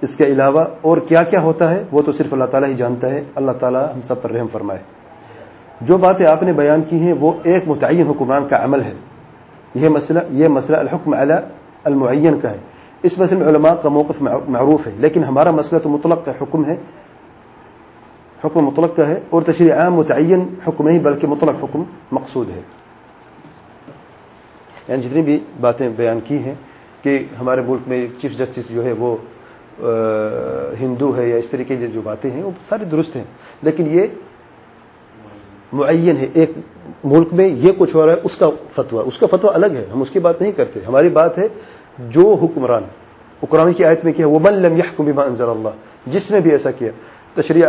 اس کے علاوہ اور کیا کیا ہوتا ہے، وہ تو صرف اللہ تعالیٰ ہی جانتا ہے۔ اللہ تعالیٰ ہم سب پر رحم فرمائے۔ جو باتیں آپ نے بیان کی ہیں، وہ ایک متعین حکمران کا عمل ہے۔ یہ مسئلہ یہ مسئلہ الحکم علی المعین کا ہے۔ اس مسئلے میں علماء کا موقف معروف ہے، لیکن ہمارا مسئلہ تو مطلق کا حکم ہے۔ حکم مطلق کا ہے اور تشریح عام متعین حکم نہیں، بلکہ مطلق حکم مقصود ہے۔ یعنی جتنی بھی باتیں بیان کی ہیں کہ ہمارے ملک میں چیف جسٹس جو ہے وہ ہندو ہے یا اس طریقے کی جو باتیں ہیں، وہ ساری درست ہیں۔ لیکن یہ معین ہے، ایک ملک میں یہ کچھ ہو رہا ہے، اس کا فتویٰ، اس کا فتویٰ الگ ہے، ہم اس کی بات نہیں کرتے۔ ہماری بات ہے جو حکمران قرآن کی آیت میں کیا وہ من لم يحكم بما انزل اللہ جس نے بھی ایسا کیا۔ تشریح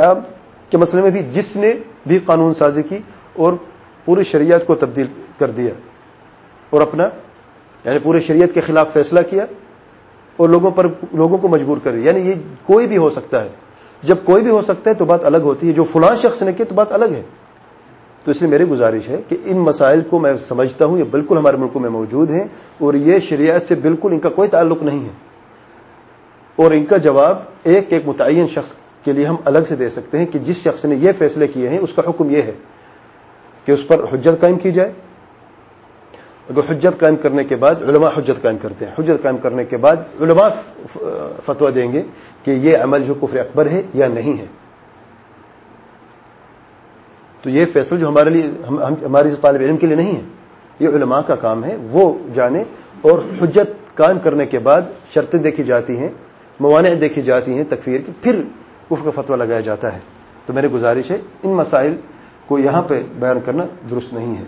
کے مسئلے میں بھی جس نے بھی قانون سازی کی اور پوری شریعت کو تبدیل کر دیا اور اپنا یعنی پورے شریعت کے خلاف فیصلہ کیا اور لوگوں پر، لوگوں کو مجبور کر یعنی یہ کوئی بھی ہو سکتا ہے۔ جب کوئی بھی ہو سکتا ہے تو بات الگ ہوتی ہے، جو فلاں شخص نے کی تو بات الگ ہے۔ تو اس لیے میری گزارش ہے کہ ان مسائل کو میں سمجھتا ہوں، یہ بالکل ہمارے ملکوں میں موجود ہیں اور یہ شریعت سے بالکل ان کا کوئی تعلق نہیں ہے۔ اور ان کا جواب ایک ایک متعین شخص کے لیے ہم الگ سے دے سکتے ہیں کہ جس شخص نے یہ فیصلے کیے ہیں، اس کا حکم یہ ہے کہ اس پر حجت قائم کی جائے۔ اگر حجت قائم کرنے کے بعد علماء حجت قائم کرتے ہیں۔ حجت قائم کرنے کے بعد علماء فتویٰ دیں گے کہ یہ عمل جو کفر اکبر ہے یا نہیں ہے۔ تو یہ فیصلہ جو ہمارے لیے ہماری طالب علم کے لیے نہیں ہے۔ یہ علماء کا کام ہے۔ وہ جانے اور حجت قائم کرنے کے بعد شرطیں دیکھی جاتی ہیں موانع دیکھی جاتی ہیں تکفیر کی، پھر کفر کا فتویٰ لگایا جاتا ہے۔ تو میری گزارش ہے، ان مسائل کو یہاں پہ بیان کرنا درست نہیں ہے۔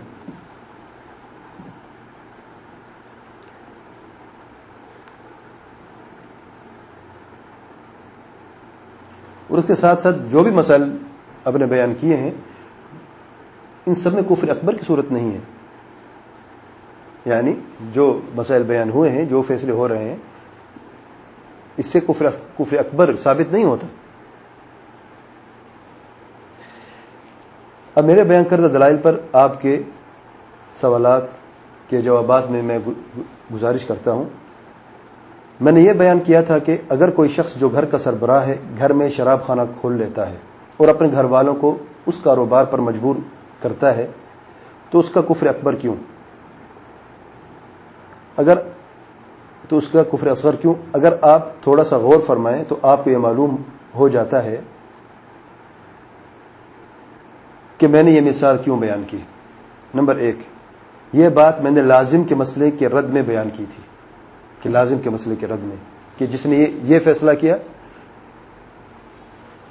اور اس کے ساتھ ساتھ جو بھی مسائل اب نے بیان کیے ہیں ان سب میں کفر اکبر کی صورت نہیں ہے۔ یعنی جو مسائل بیان ہوئے ہیں، جو فیصلے ہو رہے ہیں، اس سے کفر کفر اکبر ثابت نہیں ہوتا۔ اب میرے بیان کردہ دلائل پر آپ کے سوالات کے جوابات میں میں گزارش کرتا ہوں۔ میں نے یہ بیان کیا تھا کہ اگر کوئی شخص جو گھر کا سربراہ ہے، گھر میں شراب خانہ کھول لیتا ہے اور اپنے گھر والوں کو اس کاروبار پر مجبور کرتا ہے تو اس کا کفر اکبر کیوں؟ اگر تو اس کا کفر اصغر کیوں؟ اگر آپ تھوڑا سا غور فرمائیں تو آپ کو یہ معلوم ہو جاتا ہے کہ میں نے یہ مثال کیوں بیان کی؟ نمبر ایک، یہ بات میں نے لازم کے مسئلے کے رد میں بیان کی تھی، کہ لازم کے مسئلے کے رد میں، کہ جس نے یہ فیصلہ کیا،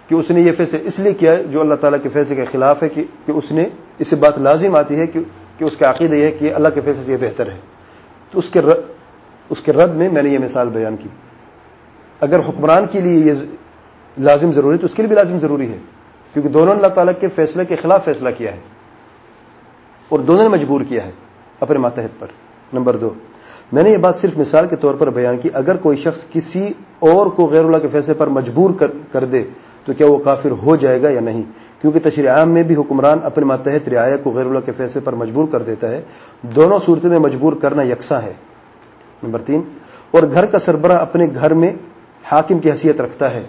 کہ اس نے یہ فیصلہ اس لیے کیا جو اللہ تعالیٰ کے فیصلے کے خلاف ہے کہ اس نے اس سے بات لازم آتی ہے کہ اس کا عقیدہ یہ ہے کہ اللہ کے فیصلے سے یہ بہتر ہے۔ تو اس کے رد اس کے رد میں میں نے یہ مثال بیان کی۔ اگر حکمران کے لیے یہ لازم ضروری تو اس کے لیے بھی لازم ضروری ہے۔ کیونکہ دونوں نے اللہ تعالیٰ کے فیصلے کے خلاف فیصلہ کیا ہے۔ اور دونوں نے مجبور کیا ہے اپنے ماتحت پر۔ نمبر دو۔ میں نے یہ بات صرف مثال کے طور پر بیان کی۔ اگر کوئی شخص کسی اور کو غیر اللہ کے فیصلے پر مجبور کر دے تو کیا وہ کافر ہو جائے گا یا نہیں؟ کیونکہ تشریح عام میں بھی حکمران اپنے ماتحت رعایا کو غیر اللہ کے فیصلے پر مجبور کر دیتا ہے۔ دونوں صورتوں میں مجبور کرنا یکساں ہے۔ نمبر تین، اور گھر کا سربراہ اپنے گھر میں حاکم کی حیثیت رکھتا ہے۔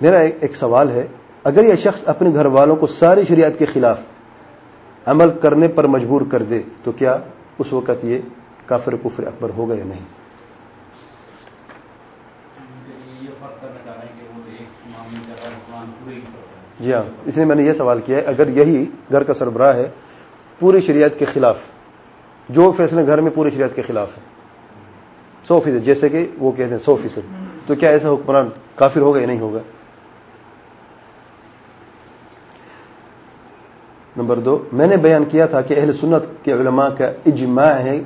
میرا ایک سوال ہے، اگر یہ شخص اپنے گھر والوں کو ساری شریعت کے خلاف عمل کرنے پر مجبور کر دے، تو کیا اس وقت یہ کافر کفر اکبر ہوگا یا نہیں؟ جی ہاں۔ اس لیے میں نے یہ سوال کیا ہے، اگر یہی گھر کا سربراہ ہے، پوری شریعت کے خلاف، جو فیصلے گھر میں پوری شریعت کے خلاف ہے سو فیصد، جیسے کہ وہ کہتے ہیں سو فیصد۔ تو کیا ایسا حکمران کافر ہوگا یا نہیں ہوگا؟ نمبر دو، میں نے بیان کیا تھا کہ اہل سنت کے علماء کا اجماع ہے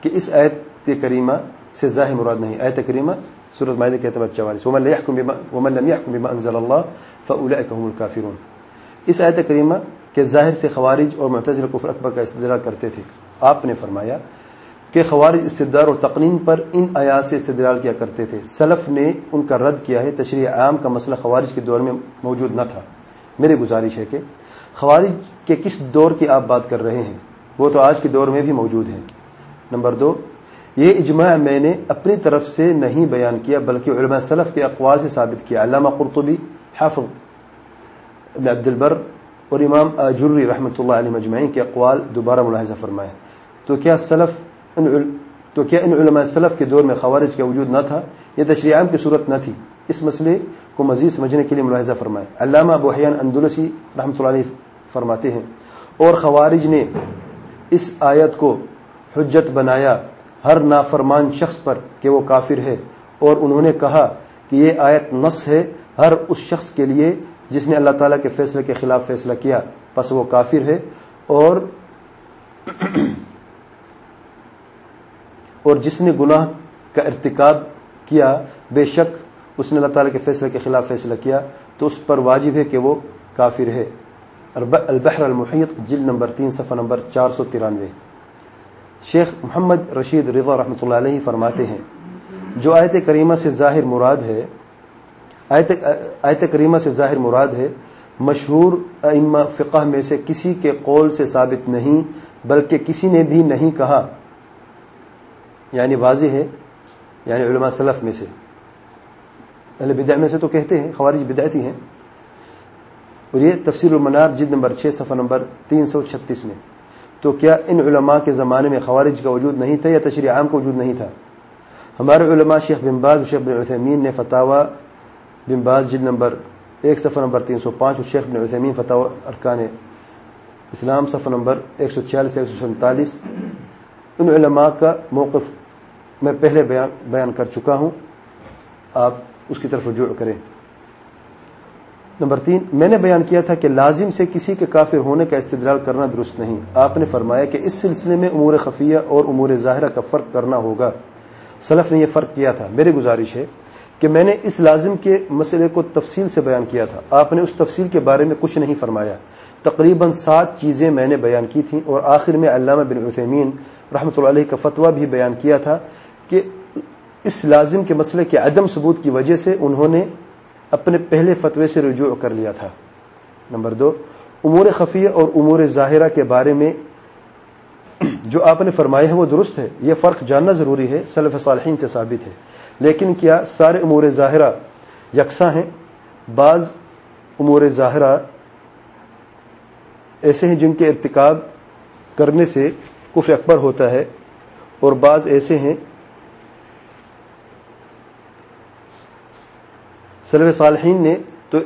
کہ اس آیت کریمہ سے ظاہر مراد نہیں، آیت کریمہ سورت مائدہ کے اعتبار چوالیس۔ ومن لم يحكم بما انزل الله فاولئك هم الكافرون۔ اس آیت کریمہ کے ظاہر سے خوارج اور معتزلہ کفر اکبر کا استدلال کرتے تھے۔ آپ نے فرمایا کہ خوارج استدار اور تقنین پر ان آیات سے استدلال کیا کرتے تھے۔ سلف نے ان کا رد کیا ہے۔ تشریح عام کا مسئلہ خوارج کے دور میں موجود نہ تھا۔ میری گزارش ہے کہ خوارج کے کس دور کی آپ بات کر رہے ہیں، وہ تو آج کے دور میں بھی موجود ہیں۔ نمبر دو یہ اجماع میں نے اپنی طرف سے نہیں بیان کیا، بلکہ علماء سلف کے اقوال سے ثابت کیا۔ علامہ قرطبی، حافظ ابن عبد البر اور امام جری رحمۃ اللہ علیہ مجمعین کے اقوال دوبارہ ملاحظہ فرمائے۔ تو کیا سلف ان تو کیا ان علماء سلف کے دور میں خوارج کا وجود نہ تھا؟ یہ تشریعام کی صورت نہ تھی۔ اس مسئلے کو مزید سمجھنے کے لیے ملاحظہ فرمائے۔ علامہ ابو حیان اندلسی رحمۃ اللہ علیہ فرماتے ہیں، اور خوارج نے اس آیت کو حجت بنایا ہر نافرمان شخص پر کہ وہ کافر ہے۔ اور انہوں نے کہا کہ یہ آیت نص ہے ہر اس شخص کے لیے جس نے اللہ تعالیٰ کے فیصلے کے خلاف فیصلہ کیا۔ بس وہ کافر ہے۔ اور اور جس نے گناہ کا ارتکاب کیا، بے شک اس نے اللہ تعالیٰ کے فیصلے کے خلاف فیصلہ کیا، تو اس پر واجب ہے کہ وہ کافر ہے۔ البحر المحیط، جلد نمبر تین، صفحہ نمبر چار سو ترانوے۔ شیخ محمد رشید رضا رحمۃ اللہ علیہ فرماتے ہیں، جو آیت کریمہ سے ظاہر مراد ہے، آیت کریمہ سے ظاہر مراد ہے، مشہور ائمہ فقہ میں سے کسی کے قول سے ثابت نہیں، بلکہ کسی نے بھی نہیں کہا۔ یعنی واضح ہے یعنی علماء سلف میں سے۔ اہل بدع میں سے تو کہتے ہیں، خوارج بدعتی ہیں۔ اور یہ تفسیر المنار جد نمبر چھ، صفحہ نمبر تین سو چھتیس میں۔ تو کیا ان علماء کے زمانے میں خوارج کا وجود نہیں تھا یا تشریح عام کا وجود نہیں تھا؟ ہمارے علماء شیخ بن باز شیخ بن عثیمین نے فتح بن باز جلد نمبر ایک صفحہ نمبر تین سو پانچ اور شیخ بن عثیمین فتح ارکان اسلام صفحہ نمبر ایک سو چھیالیس ایک سو سینتالیس ان علماء کا موقف میں پہلے بیان بیان کر چکا ہوں۔ آپ اس کی طرف رجوع کریں۔ نمبر تین، میں نے بیان کیا تھا کہ لازم سے کسی کے کافر ہونے کا استدلال کرنا درست نہیں۔ آپ نے فرمایا کہ اس سلسلے میں امور خفیہ اور امور ظاہرہ کا فرق کرنا ہوگا۔ سلف نے یہ فرق کیا تھا۔ میری گزارش ہے کہ میں نے اس لازم کے مسئلے کو تفصیل سے بیان کیا تھا۔ آپ نے اس تفصیل کے بارے میں کچھ نہیں فرمایا۔ تقریباً سات چیزیں میں نے بیان کی تھیں اور آخر میں علامہ بن عثیمین رحمۃ اللہ علیہ کا فتویٰ بھی بیان کیا تھا کہ اس لازم کے مسئلے کے عدم ثبوت کی وجہ سے انہوں نے اپنے پہلے فتوے سے رجوع کر لیا تھا۔ نمبر دو، امور خفیہ اور امور ظاہرہ کے بارے میں جو آپ نے فرمایا ہے وہ درست ہے۔ یہ فرق جاننا ضروری ہے، سلف صالحین سے ثابت ہے۔ لیکن کیا سارے امور ظاہرہ یکساں ہیں؟ بعض امور ظاہرہ ایسے ہیں جن کے ارتکاب کرنے سے کفر اکبر ہوتا ہے اور بعض ایسے ہیں سلف صالحین نے تو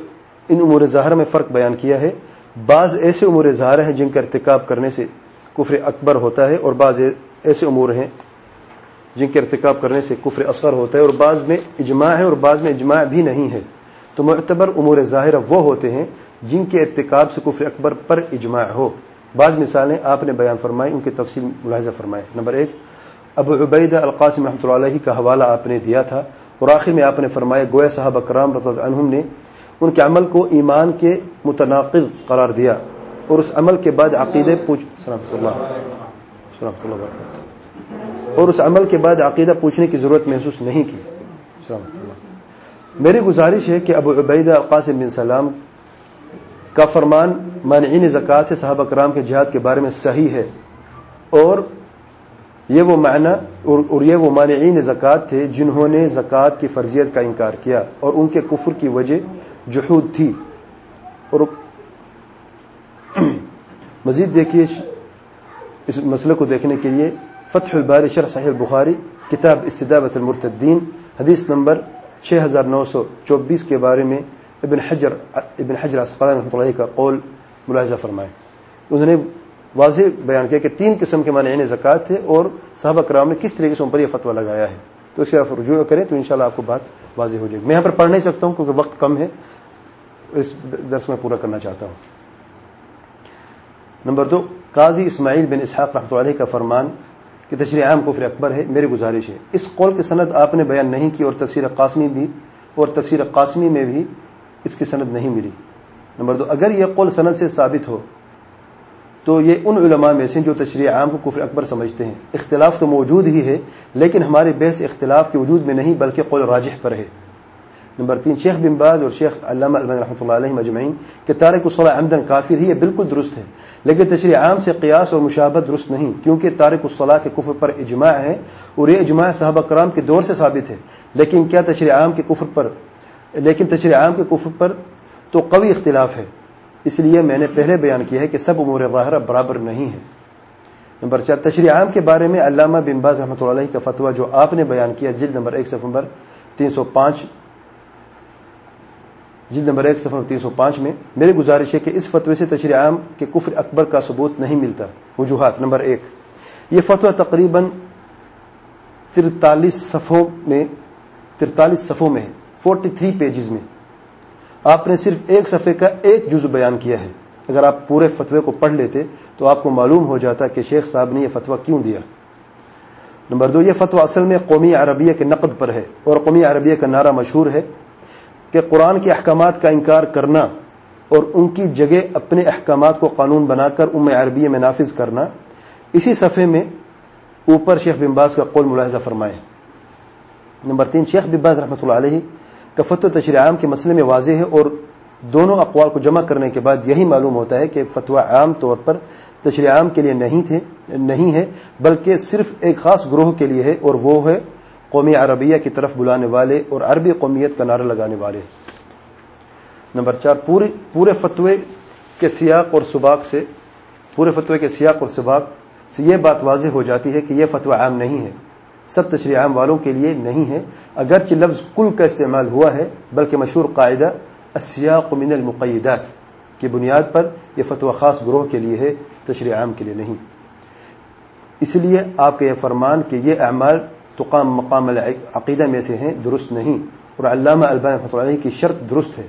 ان امور ظاہر میں فرق بیان کیا ہے۔ بعض ایسے امور ظاہر ہیں جن کا ارتکاب کرنے سے کفر اکبر ہوتا ہے اور بعض ایسے امور ہیں جن کے ارتکاب کرنے سے کفر اصغر ہوتا ہے اور بعض میں اجماع ہے اور بعض میں اجماع بھی نہیں ہے۔ تو معتبر امور ظاہر وہ ہوتے ہیں جن کے ارتکاب سے کفر اکبر پر اجماع ہو۔ بعض مثالیں آپ نے بیان فرمائی، ان کی تفصیل ملاحظہ فرمائے۔ نمبر ایک ابو عبیدہ القاسم رحمۃ اللہ علیہ کا حوالہ آپ نے دیا تھا اور آخر میں آپ نے فرمایا گویا صاحب اکرام رضی عنہم نے ان کے عمل کو ایمان کے متناقض قرار دیا اور اس عمل کے بعد عقیدے پوچھ اللہ اور اس عمل کے بعد عقیدہ پوچھنے کی ضرورت محسوس نہیں کی۔ میری گزارش ہے کہ ابو عبیدہ قاسم بن سلام کا فرمان مانعین زکات سے صحابہ کرام کے جہاد کے بارے میں صحیح ہے اور یہ وہ معنی اور یہ وہ مانعین زکوٰۃ تھے جنہوں نے زکوٰۃ کی فرضیت کا انکار کیا اور ان کے کفر کی وجہ جہود تھی۔ اور (clears throat) مزید دیکھیے اس مسئلے کو دیکھنے کے لیے فتح البار شرح صحیح البخاری، کتاب استدابت المرتدین، حدیث نمبر چھ ہزار نو سو چوبیس کے بارے میں ابن حجر ابن حجر اسقلان رحمۃ اللہ کا قول ملاحظہ فرمائے۔ انہوں نے واضح بیان کیا کہ تین قسم کے معنی یعنی زکات تھے اور صحابہ کرام نے کس طریقے سے ان پر یہ فتویٰ لگایا ہے۔ تو اس آپ رجوع کریں تو انشاءاللہ آپ کو بات واضح ہو جائے گی۔ میں یہاں پر پڑھ نہیں سکتا ہوں کیونکہ وقت کم ہے۔ اس درس میں پورا کرنا چاہتا ہوں۔ نمبر دو، قاضی اسماعیل بن اسحاق رحمۃ علیہ کا فرمان کہ تشریح عام کفر اکبر ہے، میری گزارش ہے۔ اس قول کی سند آپ نے بیان نہیں کی اور تفسیر قاسمی بھی اور تفسیر قاسمی میں بھی اس کی سند نہیں ملی۔ نمبر دو، اگر یہ قول سند سے ثابت ہو تو یہ ان علماء میں سے جو تشریح عام کو کفر اکبر سمجھتے ہیں۔ اختلاف تو موجود ہی ہے، لیکن ہمارے بحث اختلاف کے وجود میں نہیں، بلکہ قول راجح پر ہے۔ نمبر تین، شیخ بن باز اور شیخ علامہ رحمۃ اللہ علیہ مجمعین کہ تارک الصلاح عمدن کافر ہی یہ بالکل درست ہے۔ لیکن تشریح عام سے قیاس اور مشابت درست نہیں، کیونکہ تارک الصلاح کے کفر پر اجماع ہے اور یہ اجماع صحابہ کرام کے دور سے ثابت ہے۔ لیکن کیا تشریح عام کے کفر پر، لیکن تشریح عام کے کفر پر تو قوی اختلاف ہے۔ اس لیے میں نے پہلے بیان کیا ہے کہ سب امور ظاہرہ برابر نہیں ہے نمبر چار، تشریح عام کے بارے میں علامہ بن باز رحمۃ اللہ علیہ کا فتویٰ جو آپ نے بیان کیا، جلد نمبر ایک نمبر تین سو پانچ۔ جلد نمبر ایک سفر تین سو پانچ میں میری گزارش ہے کہ اس فتوے سے تشریح عام کے کفر اکبر کا ثبوت نہیں ملتا۔ وجوہات، نمبر ایک، یہ فتویٰ تقریباً ترتالیس صفوں میں، ترتالیس صفوں میں ہے، فورٹی تھری پیجز میں۔ آپ نے صرف ایک صفحے کا ایک جز بیان کیا ہے۔ اگر آپ پورے فتوے کو پڑھ لیتے تو آپ کو معلوم ہو جاتا کہ شیخ صاحب نے یہ فتویٰ کیوں دیا۔ نمبر دو، یہ فتویٰ اصل میں قومی عربیہ کے نقد پر ہے اور قومی عربیہ کا نعرہ مشہور ہے کہ قرآن کے احکامات کا انکار کرنا اور ان کی جگہ اپنے احکامات کو قانون بنا کر ام عربیہ میں نافذ کرنا، اسی صفحے میں اوپر شیخ بمباز کا قول ملاحظہ فرمائے۔ نمبر تین، شیخ بمباز رحمۃ اللہ علیہ کا فتو تشریح عام کے مسئلے میں واضح ہے اور دونوں اقوال کو جمع کرنے کے بعد یہی معلوم ہوتا ہے کہ فتویٰ عام طور پر تشریح عام کے لیے نہیں تھے، نہیں ہے، بلکہ صرف ایک خاص گروہ کے لیے ہے اور وہ ہے قومی عربیہ کی طرف بلانے والے اور عربی قومیت کا نعرہ لگانے والے۔ نمبر چار پورے پورے فتوے کے سیاق اور سباق سے، پورے فتوے کے سیاق اور سباق سے یہ بات واضح ہو جاتی ہے کہ یہ فتویٰ عام نہیں ہے۔ سب تشریح عام والوں کے لیے نہیں ہے۔ اگرچہ لفظ کل کا استعمال ہوا ہے، بلکہ مشہور قاعدہ السیاق من المقیدات کی بنیاد پر یہ فتویٰ خاص گروہ کے لیے ہے، تشریح عام کے لیے نہیں۔ اس لیے آپ کا یہ فرمان کہ یہ اعمال تقام مقام عقیدہ میں سے ہیں، درست نہیں۔ اور علامہ البان علیہ کی شرط درست ہے۔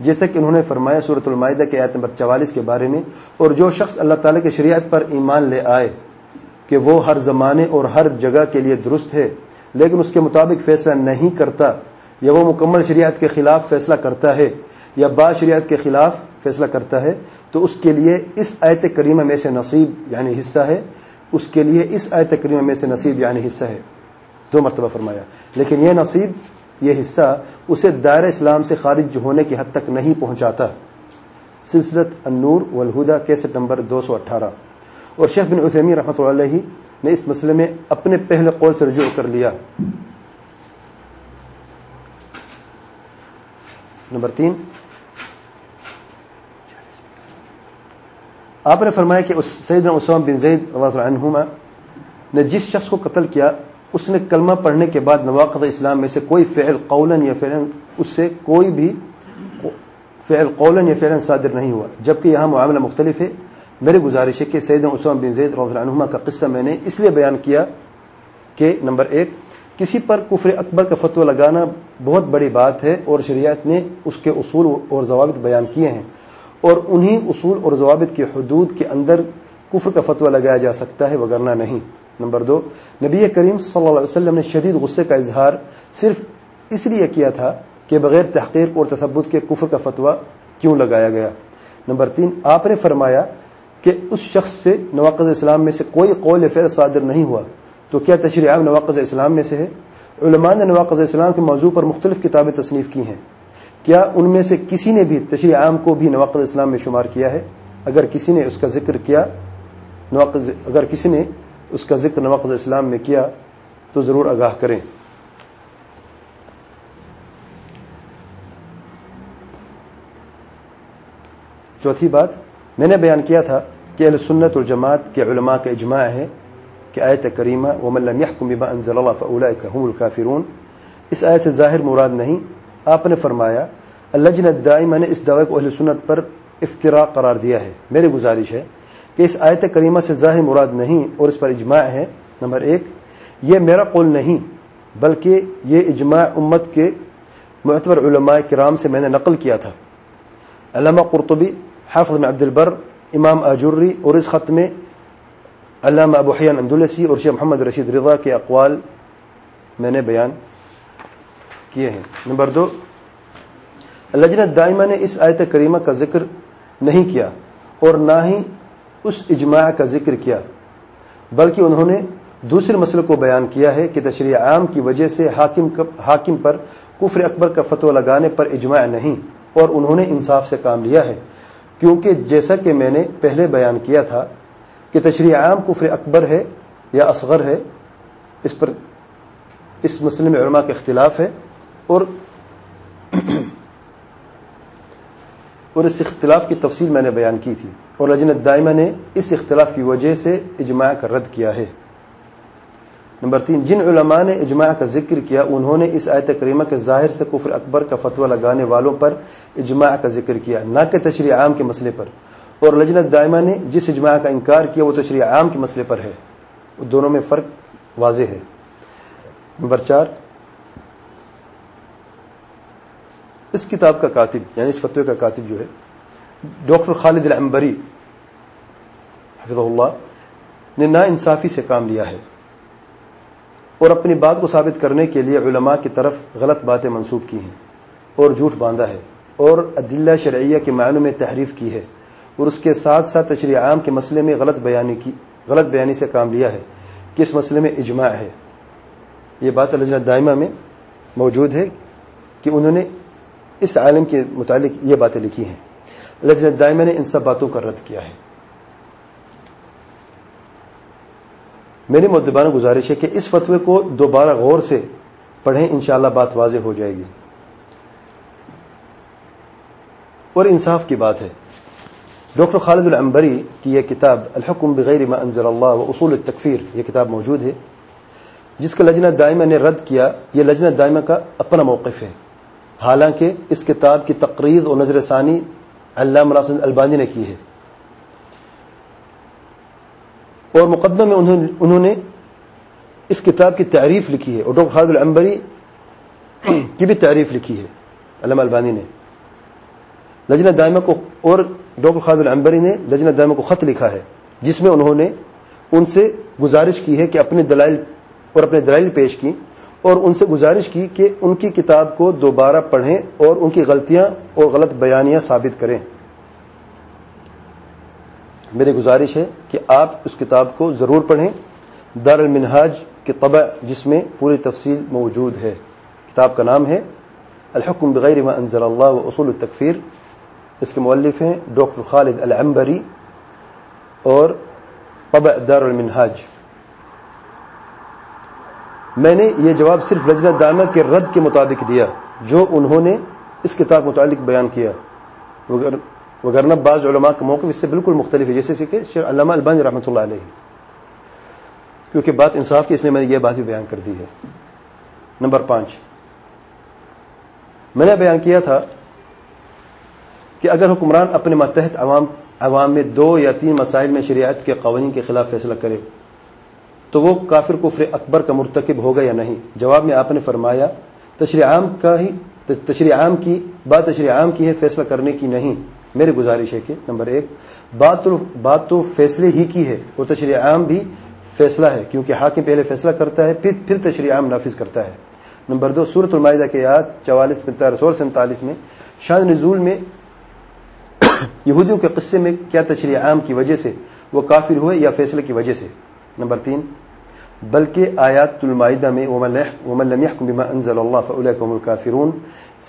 جیسا کہ انہوں نے فرمایا صورت المائدہ کے آیت نمبر چوالیس کے بارے میں، اور جو شخص اللہ تعالیٰ کی شریعت پر ایمان لے آئے کہ وہ ہر زمانے اور ہر جگہ کے لیے درست ہے، لیکن اس کے مطابق فیصلہ نہیں کرتا، یا وہ مکمل شریعت کے خلاف فیصلہ کرتا ہے، یا بعض شریعت کے خلاف فیصلہ کرتا ہے، تو اس کے لیے اس آیت کریمہ میں سے نصیب یعنی حصہ ہے۔ اس کے لیے اس آیت کریمہ میں سے نصیب یعنی حصہ ہے۔ دو مرتبہ فرمایا۔ لیکن یہ نصیب، یہ حصہ اسے دائرہ اسلام سے خارج ہونے کی حد تک نہیں پہنچاتا۔ سلسلت النور والہدا کیسٹ نمبر دو سو اٹھارہ۔ اور شیخ بن عثیمی رحمۃ اللہ علیہ نے اس مسئلے میں اپنے پہلے قول سے رجوع کر لیا۔ نمبر تین۔ آپ نے فرمایا کہ سیدنا اسام بن زید اللہ عنہما نے جس شخص کو قتل کیا، اس نے کلمہ پڑھنے کے بعد نواقد اسلام میں سے کوئی فعل قولن یا فعلن اس سے کوئی بھی فعل قولن یا فعلن صادر نہیں ہوا، جبکہ یہاں معاملہ مختلف ہے۔ میری گزارش ہے کہ سیدنا اسام بن زید رضی عنہما کا قصہ میں نے اس لیے بیان کیا کہ نمبر ایک، کسی پر کفر اکبر کا فتویٰ لگانا بہت بڑی بات ہے اور شریعت نے اس کے اصول اور ضوابط بیان کیے ہیں اور انہی اصول اور ضوابط کے حدود کے اندر کفر کا فتویٰ لگایا جا سکتا ہے وگرنہ نہیں۔ نمبر دو، نبی کریم صلی اللہ علیہ وسلم نے شدید غصے کا اظہار صرف اس لیے کیا تھا کہ بغیر تحقیق اور تصبت کے کفر کا فتویٰ کیوں لگایا گیا۔ نمبر تین، آپ نے فرمایا کہ اس شخص سے نواقض اسلام میں سے کوئی قول فعل صادر نہیں ہوا تو کیا تشریح عام نواقض اسلام میں سے ہے؟ علماء نے نواقض اسلام کے موضوع پر مختلف کتابیں تصنیف کی ہیں۔ کیا ان میں سے کسی نے بھی تشریح عام کو بھی نواقض اسلام میں شمار کیا ہے؟ اگر کسی نے اس کا ذکر کیا، نواقض اگر کسی نے اس کا ذکر نواقض اسلام میں کیا، تو ضرور آگاہ کریں۔ چوتھی بات میں نے بیان کیا تھا کہ اہل سنت الجماعت کے علماء کا اجماع ہے کہ آیت کریمہ ومن لم يحكم بما انزل الله فاولئك هم الكافرون۔ اس آیت سے ظاہر مراد نہیں، آپ نے فرمایا، اللجنہ الدائمہ نے اس دعوے کو اہل سنت پر افتراء قرار دیا ہے۔ میری گزارش ہے کہ اس آیت کریمہ سے ظاہر مراد نہیں اور اس پر اجماع ہے، نمبر ایک، یہ میرا قول نہیں، بلکہ یہ اجماع امت کے معتبر علماء کرام سے میں نے نقل کیا تھا۔ علامہ قرطبی حافظ بن عبد البر امام اجوری اور اس خط میں علامہ ابو حیان اندلسی اور شیخ محمد رشید رضا کے اقوال میں نے بیان کیے ہیں۔ نمبر دو لجنت دائمہ نے اس آیت کریمہ کا ذکر نہیں کیا اور نہ ہی اس اجماع کا ذکر کیا، بلکہ انہوں نے دوسرے مسئلے کو بیان کیا ہے کہ تشریح عام کی وجہ سے حاکم حاکم پر کفر اکبر کا فتو لگانے پر اجماع نہیں اور انہوں نے انصاف سے کام لیا ہے۔ کیونکہ جیسا کہ میں نے پہلے بیان کیا تھا کہ تشریح عام کفر اکبر ہے یا اصغر ہے، اس پر اس مسئلے میں علماء کا اختلاف ہے اور (clears throat) اور اس اختلاف کی تفصیل میں نے بیان کی تھی اور لجنت دائمہ نے اس اختلاف کی وجہ سے اجماع کا رد کیا ہے۔ نمبر تین، جن علماء نے اجماع کا ذکر کیا، انہوں نے اس آیت کریمہ کے ظاہر سے کفر اکبر کا فتویٰ لگانے والوں پر اجماع کا ذکر کیا، نہ کہ تشریح عام کے مسئلے پر۔ اور لجنت دائمہ نے جس اجماع کا انکار کیا، وہ تشریح عام کے مسئلے پر ہے۔ دونوں میں فرق واضح ہے۔ نمبر چار، اس کتاب کا کاتب یعنی اس فتوے کا کاتب جو ہے، ڈاکٹر خالد العنبری حفظ اللہ، نے نا انصافی سے کام لیا ہے۔ اور اپنی بات کو ثابت کرنے کے لیے علماء کی طرف غلط باتیں منسوخ کی ہیں اور جھوٹ باندھا ہے اور عدلہ شرعیہ کے معنوں میں تحریف کی ہے اور اس کے ساتھ ساتھ تشریح عام کے مسئلے میں غلط بیانی کی غلط بیانی سے کام لیا ہے کہ اس مسئلے میں اجماع ہے۔ یہ بات لجنہ دائمہ میں موجود ہے کہ انہوں نے اس عالم کے متعلق یہ باتیں لکھی ہیں۔ لجنہ دائمہ نے ان سب باتوں کا رد کیا ہے۔ میری مدبانہ گزارش ہے کہ اس فتوے کو دوبارہ غور سے پڑھیں، انشاءاللہ بات واضح ہو جائے گی۔ اور انصاف کی بات ہے۔ ڈاکٹر خالد العنبری کی یہ کتاب الحکم بغیر ما انزل اللہ و اصول التکفیر، یہ کتاب موجود ہے، جس کا لجنہ دائمہ نے رد کیا، یہ لجنہ دائمہ کا اپنا موقف ہے۔ حالانکہ اس کتاب کی تقریر اور نظر ثانی اللہ مراسن البانی نے کی ہے۔ اور مقدمہ میں انہوں نے اس کتاب کی تعریف لکھی ہے، اور ڈاکٹر خالد العنبری (clears throat) کی بھی تعریف لکھی ہے، علامہ البانی نے۔ لجنہ دائمہ کو اور ڈاکٹر خالد العنبری نے لجنہ دائمہ کو خط لکھا ہے، جس میں انہوں نے ان سے گزارش کی ہے کہ اپنے دلائل اور اپنے دلائل پیش کی، اور ان سے گزارش کی کہ ان کی کتاب کو دوبارہ پڑھیں اور ان کی غلطیاں اور غلط بیانیاں ثابت کریں۔ میری گزارش ہے کہ آپ اس کتاب کو ضرور پڑھیں۔ دار المنہاج کے طبع جس میں پوری تفصیل موجود ہے۔ کتاب کا نام ہے الحکم بغیر ما انزل اللہ و اصول التکفیر۔ اس کے مؤلف ہیں ڈاکٹر خالد العنبری اور طبع دار المنہاج میں نے یہ جواب صرف لجنہ دامہ کے رد کے مطابق دیا، جو انہوں نے اس کتاب متعلق بیان کیا۔ وغیرہ بعض علماء کا موقف اس سے بالکل مختلف ہے جیسے کہ شیخ علامہ البانی رحمۃ اللہ علیہ۔ کیونکہ بات انصاف کی، اس لیے میں نے یہ بات بھی بیان کر دی ہے۔ نمبر پانچ۔ میں نے بیان کیا تھا کہ اگر حکمران اپنے ماتحت عوام عوام میں دو یا تین مسائل میں شریعت کے قوانین کے خلاف فیصلہ کرے، تو وہ کافر کفر اکبر کا مرتکب ہوگا یا نہیں؟ جواب میں آپ نے فرمایا تشریح عام کا ہی تشریح عام کی، بات تشریح عام کی ہے، فیصلہ کرنے کی نہیں۔ میری گزارش ہے کہ نمبر ایک، بات تو بات تو فیصلے ہی کی ہے، اور تشریح عام بھی فیصلہ ہے، کیونکہ حاکم پہلے فیصلہ کرتا ہے، پھر پھر تشریح عام نافذ کرتا ہے۔ نمبر دو سورت المائدہ کے یاد چوالیس پینتالیس اور سینتالیس میں، شان نزول میں (coughs) یہودیوں کے قصے میں کیا تشریح عام کی وجہ سے وہ کافر ہوئے یا فیصلے کی وجہ سے؟ نمبر تین، بلکہ آیات المائدہ میں انزل اللہ الکافرون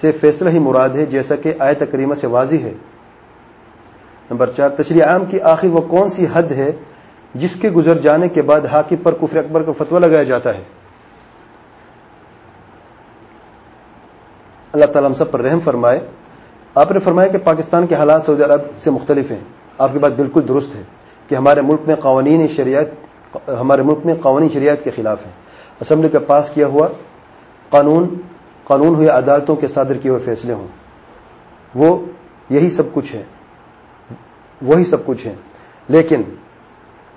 سے فیصلہ ہی مراد ہے، جیسا کہ آیت کریمہ سے واضح ہے۔ نمبر چار، تشریح عام کی آخر وہ کون سی حد ہے جس کے گزر جانے کے بعد حاکم پر کفر اکبر کا فتویٰ لگایا جاتا ہے؟ اللہ تعالیٰ ہم سب پر رحم فرمائے۔ آپ نے فرمایا کہ پاکستان کے حالات سعودی عرب سے مختلف ہیں۔ آپ کی بات بالکل درست ہے کہ ہمارے ملک میں قوانین شریعت، ہمارے ملک میں قوانین شریعت کے خلاف ہیں۔ اسمبلی کا پاس کیا ہوا، قانون قانون ہوئے عدالتوں کے صادر کیے ہوئے فیصلے ہوں۔ وہ یہی سب کچھ ہے۔ وہی سب کچھ ہے لیکن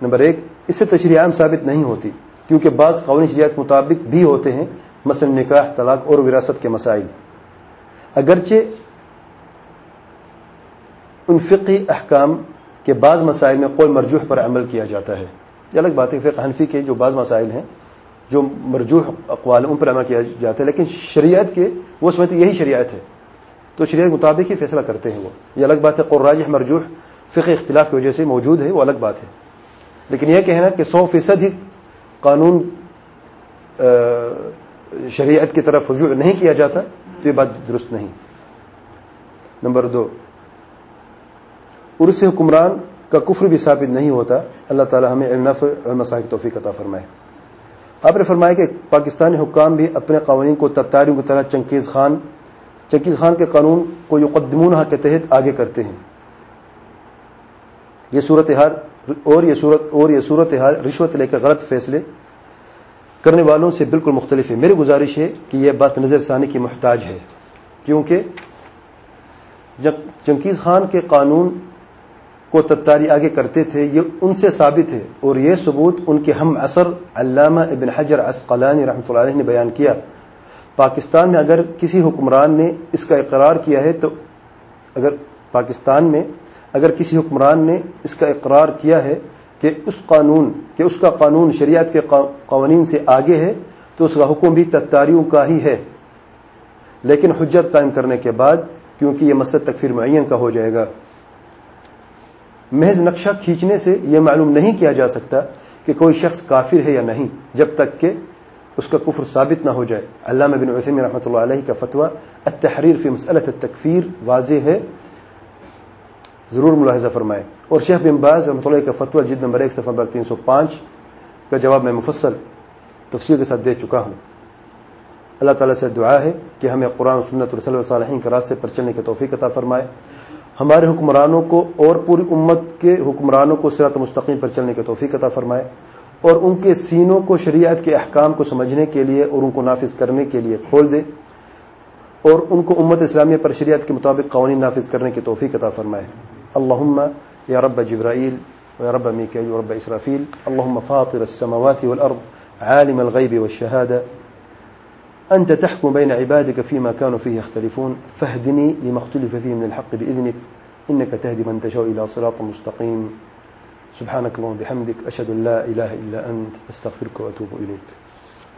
نمبر ایک، اس سے تشریح عام ثابت نہیں ہوتی، کیونکہ بعض قوانین شریعت کے مطابق بھی ہوتے ہیں، مثلا نکاح، طلاق اور وراثت کے مسائل۔ اگرچہ ان فقی احکام کے بعض مسائل میں قول مرجوح پر عمل کیا جاتا ہے۔ یہ الگ بات ہے، فقہ حنفی کے جو بعض مسائل ہیں، جو مرجوح اقوال ان پر عمل کیا جاتا ہے، لیکن شریعت کے، وہ سمجھتے یہی شریعت ہے۔ تو شریعت مطابق ہی فیصلہ کرتے ہیں وہ۔ یہ الگ بات ہے قراج مرجوح فقہ اختلاف کی وجہ سے موجود ہے، وہ الگ بات ہے۔ لیکن یہ کہنا کہ سو فیصد ہی قانون شریعت کی طرف رجوع نہیں کیا جاتا، تو یہ بات درست نہیں۔ نمبر دو، عرص حکمران کا کفر بھی ثابت نہیں ہوتا۔ اللہ تعالی ہمیں علنف المسا کی توفیق عطا فرمائے۔ آپ نے فرمایا کہ پاکستانی حکام بھی اپنے قوانین کو تتاریوں کی طرح چنکیز خان چنکیز خان کے قانون کو یقدمون کے تحت آگے کرتے ہیں۔ یہ صورت حال اور یہ صورت اور یہ صورت حال رشوت لے کر غلط فیصلے کرنے والوں سے بالکل مختلف ہے۔ میری گزارش ہے کہ یہ بات نظر ثانی کی محتاج ہے۔ کیونکہ جب چنکیز خان کے قانون کو تتاری آگے کرتے تھے، یہ ان سے ثابت ہے۔ اور یہ ثبوت ان کے ہم اثر علامہ ابن حجر اسقلانی رحمۃ اللہ علیہ نے بیان کیا۔ پاکستان میں اگر کسی حکمران نے اس کا اقرار کیا ہے تو اگر پاکستان میں اگر کسی حکمران نے اس کا اقرار کیا ہے کہ اس قانون، کہ اس کا قانون شریعت کے قوانین سے آگے ہے، تو اس کا حکم بھی تتاریوں کا ہی ہے۔ لیکن حجت قائم کرنے کے بعد، کیونکہ یہ مسئلہ تکفیر معین کا ہو جائے گا۔ محض نقشہ کھینچنے سے یہ معلوم نہیں کیا جا سکتا کہ کوئی شخص کافر ہے یا نہیں، جب تک کہ اس کا کفر ثابت نہ ہو جائے۔ علامہ بن عثیم رحمۃ اللہ علیہ کا فتویٰ، التحریر فی مسئلت التکفیر واضح ہے۔ ضرور ملاحظہ فرمائے اور شیخ بن باز رحمۃ اللہ کا فتویٰ جد نمبر ایک صفحہ نمبر تین سو پانچ کا جواب میں مفصل تفصیل کے ساتھ دے چکا ہوں۔ اللہ تعالیٰ سے دعا ہے کہ ہمیں قرآن سنت رسول صالحین کے راستے پر چلنے کی توفیق عطا فرمائے۔ ہمارے حکمرانوں کو اور پوری امت کے حکمرانوں کو سرات مستقیم پر چلنے کی توفیق عطا فرمائے۔ اور ان کے سینوں کو شریعت کے احکام کو سمجھنے کے لیے اور ان کو نافذ کرنے کے لیے کھول دے۔ اور ان کو امت اسلامیہ پر شریعت کے مطابق قوانین نافذ کرنے کی توفیق عطا فرمائے۔ اللہم یا رب جبرائیل ويا رب ميكائيل ورب إسرافيل، اللهم فاطر السماوات والأرض، عالم الغيب والشهادة. أنت تحكم بين عبادك فيما كانوا فيه يختلفون. فاهدني لما اختلف فيه من الحق بإذنك. إنك تهدي من تشاء إلى صراط مستقيم. سبحانك اللهم بحمدك أشهد أن لا إله إلا أنت، أستغفرك وأتوب إليك.